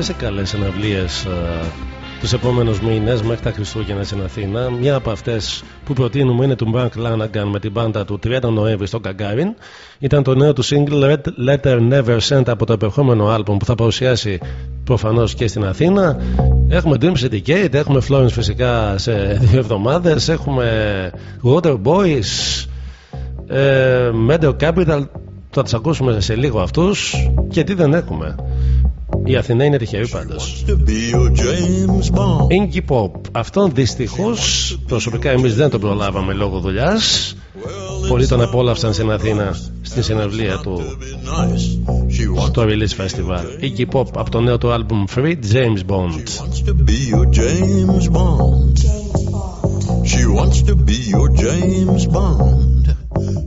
Έχουμε πολλές καλές συναυλίες ε, τους επόμενους μήνες μέχρι τα Χριστούγεννα στην Αθήνα. Μια από αυτές που προτείνουμε είναι του Mark Lanagan με την μπάντα του 30 Νοέμβρη στο Καγκάριν. Ήταν το νέο του single Red Letter Never Sent από το επερχόμενο άλμπομ που θα παρουσιάσει προφανώς και στην Αθήνα. Έχουμε Dream Syndicate, έχουμε Florence φυσικά σε δύο εβδομάδες, έχουμε Water Boys, ε, Meadow Capital, θα τους ακούσουμε σε λίγο αυτούς και τι δεν έχουμε. Η Αθηνά είναι τυχερή πάντως. Inky Pop. Αυτόν δυστυχώς προσωπικά εμείς δεν τον προλάβαμε λόγω δουλειάς. Πολλοί τον απόλαυσαν στην Αθήνα στην συναυλία του στο Release Festival. Iggy Pop από το νέο του album Free James Bond. She wants to be your James Bond.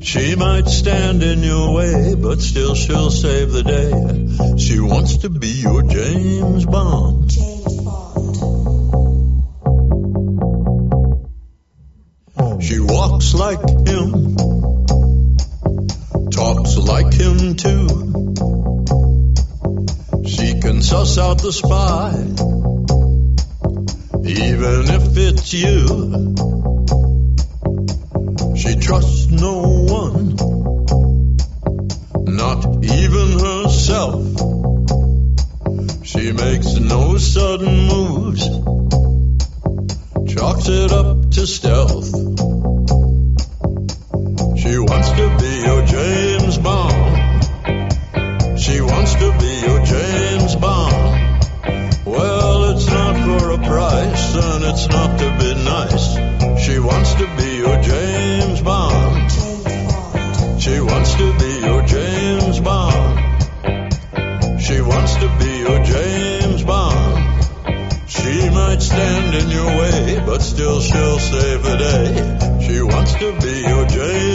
She might stand in your way, but still she'll save the day. She wants to be your James Bond. She walks like him, talks like him too. She can suss out the spy, even if it's you. She trusts no one, not even herself. She makes no sudden moves, chalks it up to stealth. She wants to be your James Bond. She wants to be your James Bond. Well, it's not for a price, and it's not to be nice. She wants to wants to be your James Bond. She wants to be your James Bond. She might stand in your way, but still she'll save the day. She wants to be your James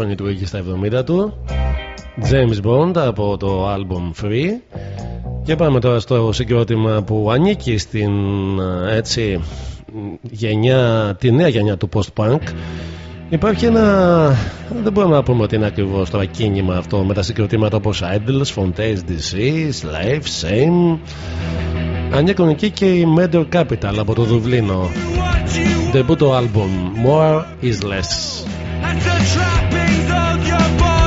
φωνή του Iggy στα 70 του James Bond από το album Free και πάμε τώρα στο συγκρότημα που ανήκει στην ε, έτσι γενιά, τη νέα γενιά του post-punk Υπάρχει ένα. Δεν μπορούμε να πούμε ότι είναι ακριβώς τώρα κίνημα αυτό με τα συγκροτήματα όπως Idols, Fontaines DC, Life Same. Ανήκουν εκεί και η Mentor Capital από το Δουβλίνο. Debut το album More is Less. held your ball.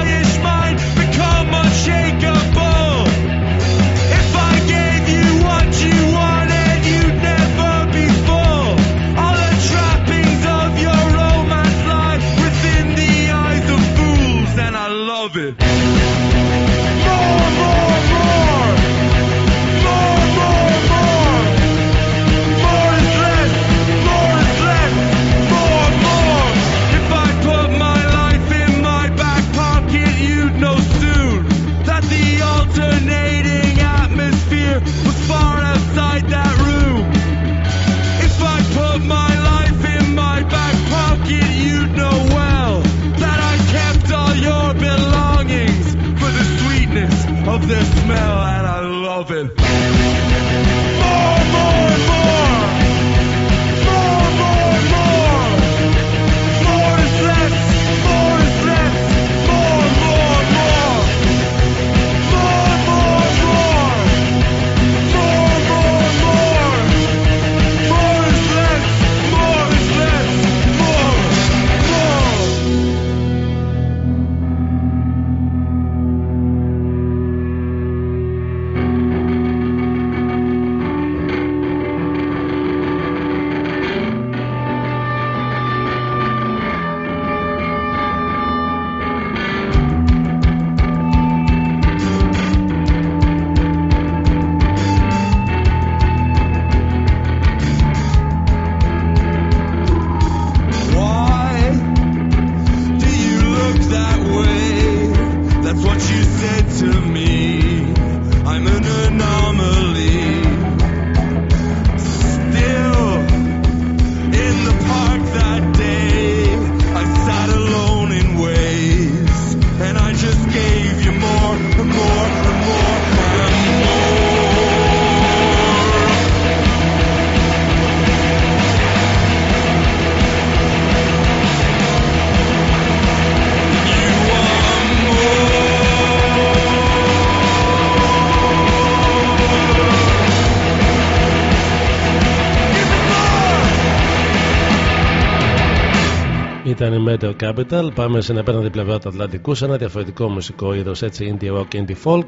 Radio Capital. Πάμε στην απέναντι πλευρά του Ατλαντικού σε ένα διαφορετικό μουσικό είδος έτσι indie rock, indie folk.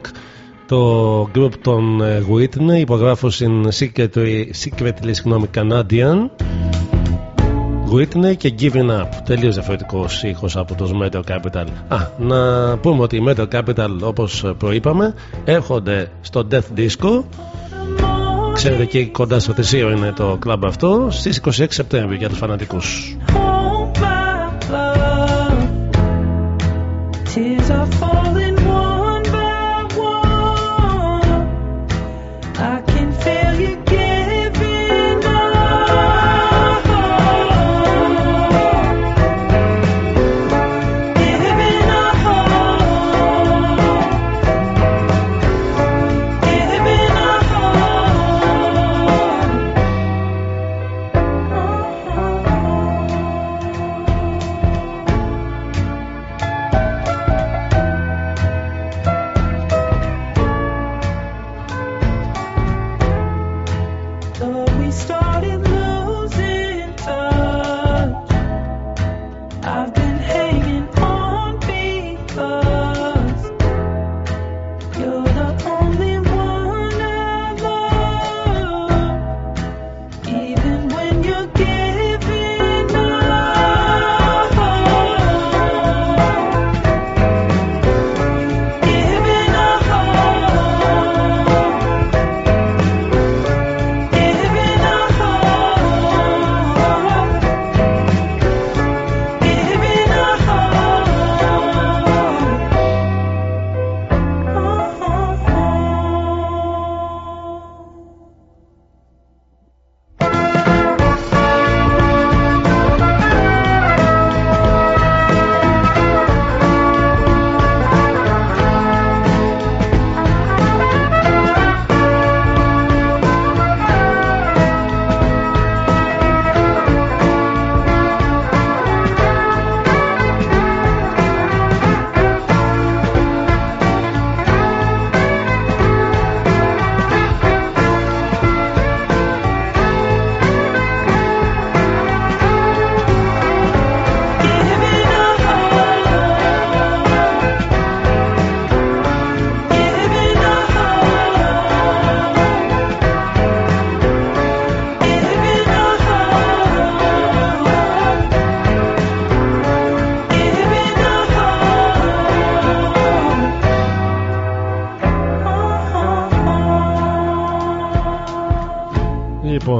Το group των ε, Whitney υπογράφω στην Secretly, secretly συγγνώμη, Canadian. Whitney και Giving Up. Τελείως διαφορετικό ήχος από του Metro Capital. Α, να πούμε ότι οι Metro Capital, όπως προείπαμε, έρχονται στο Death Disco. Ξέρετε, εκεί κοντά στο Θησίο είναι το κλαμπ αυτό στις 26 Σεπτέμβρη για τους φανατικούς. tears are falling.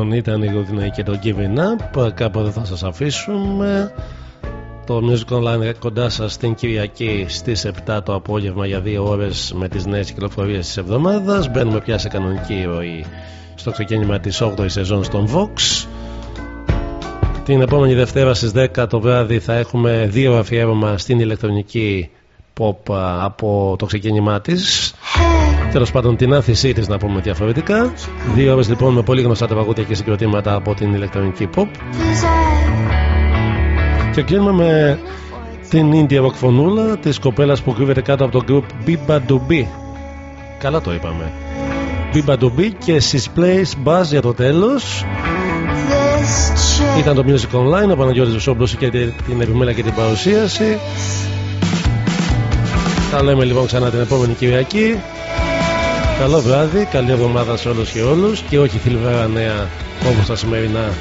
Λοιπόν, ήταν η Ρουδινή και το Giving Up. Κάπου δεν θα σας αφήσουμε. Το Music Online κοντά σας την Κυριακή στις 7 το απόγευμα για 2 ώρες με τις νέες κυκλοφορίες της εβδομάδας. Μπαίνουμε πια σε κανονική ροή στο ξεκίνημα της 8ης σεζόν στον Vox. Την επόμενη Δευτέρα στις 10 το βράδυ θα έχουμε δύο αφιέρωμα στην ηλεκτρονική pop α, από το ξεκίνημά της. Τέλος πάντων την άνθησή της να πούμε διαφορετικά. Δύο ώρες λοιπόν με πολύ γνωστά τραγούδια και συγκροτήματα από την ηλεκτρονική pop. Και κλείνουμε με την indie rock φωνούλα της κοπέλας που κρύβεται κάτω από το group Biba Dubi. Καλά το είπαμε. Biba Dubi και Sis Place Buzz για το τέλος. Ήταν το Music Online, ο Παναγιώτης Βουσόμπλος και την επιμέλεια και την παρουσίαση. Τα λέμε λοιπόν ξανά την επόμενη Κυριακή. Καλό βράδυ, καλή εβδομάδα σε όλους και όλους και όχι θλιβερά νέα όπως τα σημερινά.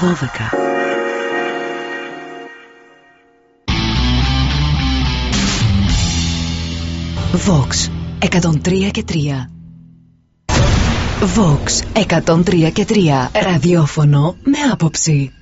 12. Vox 103 και 3 Vox 103 και 3 Ραδιόφωνο με άποψη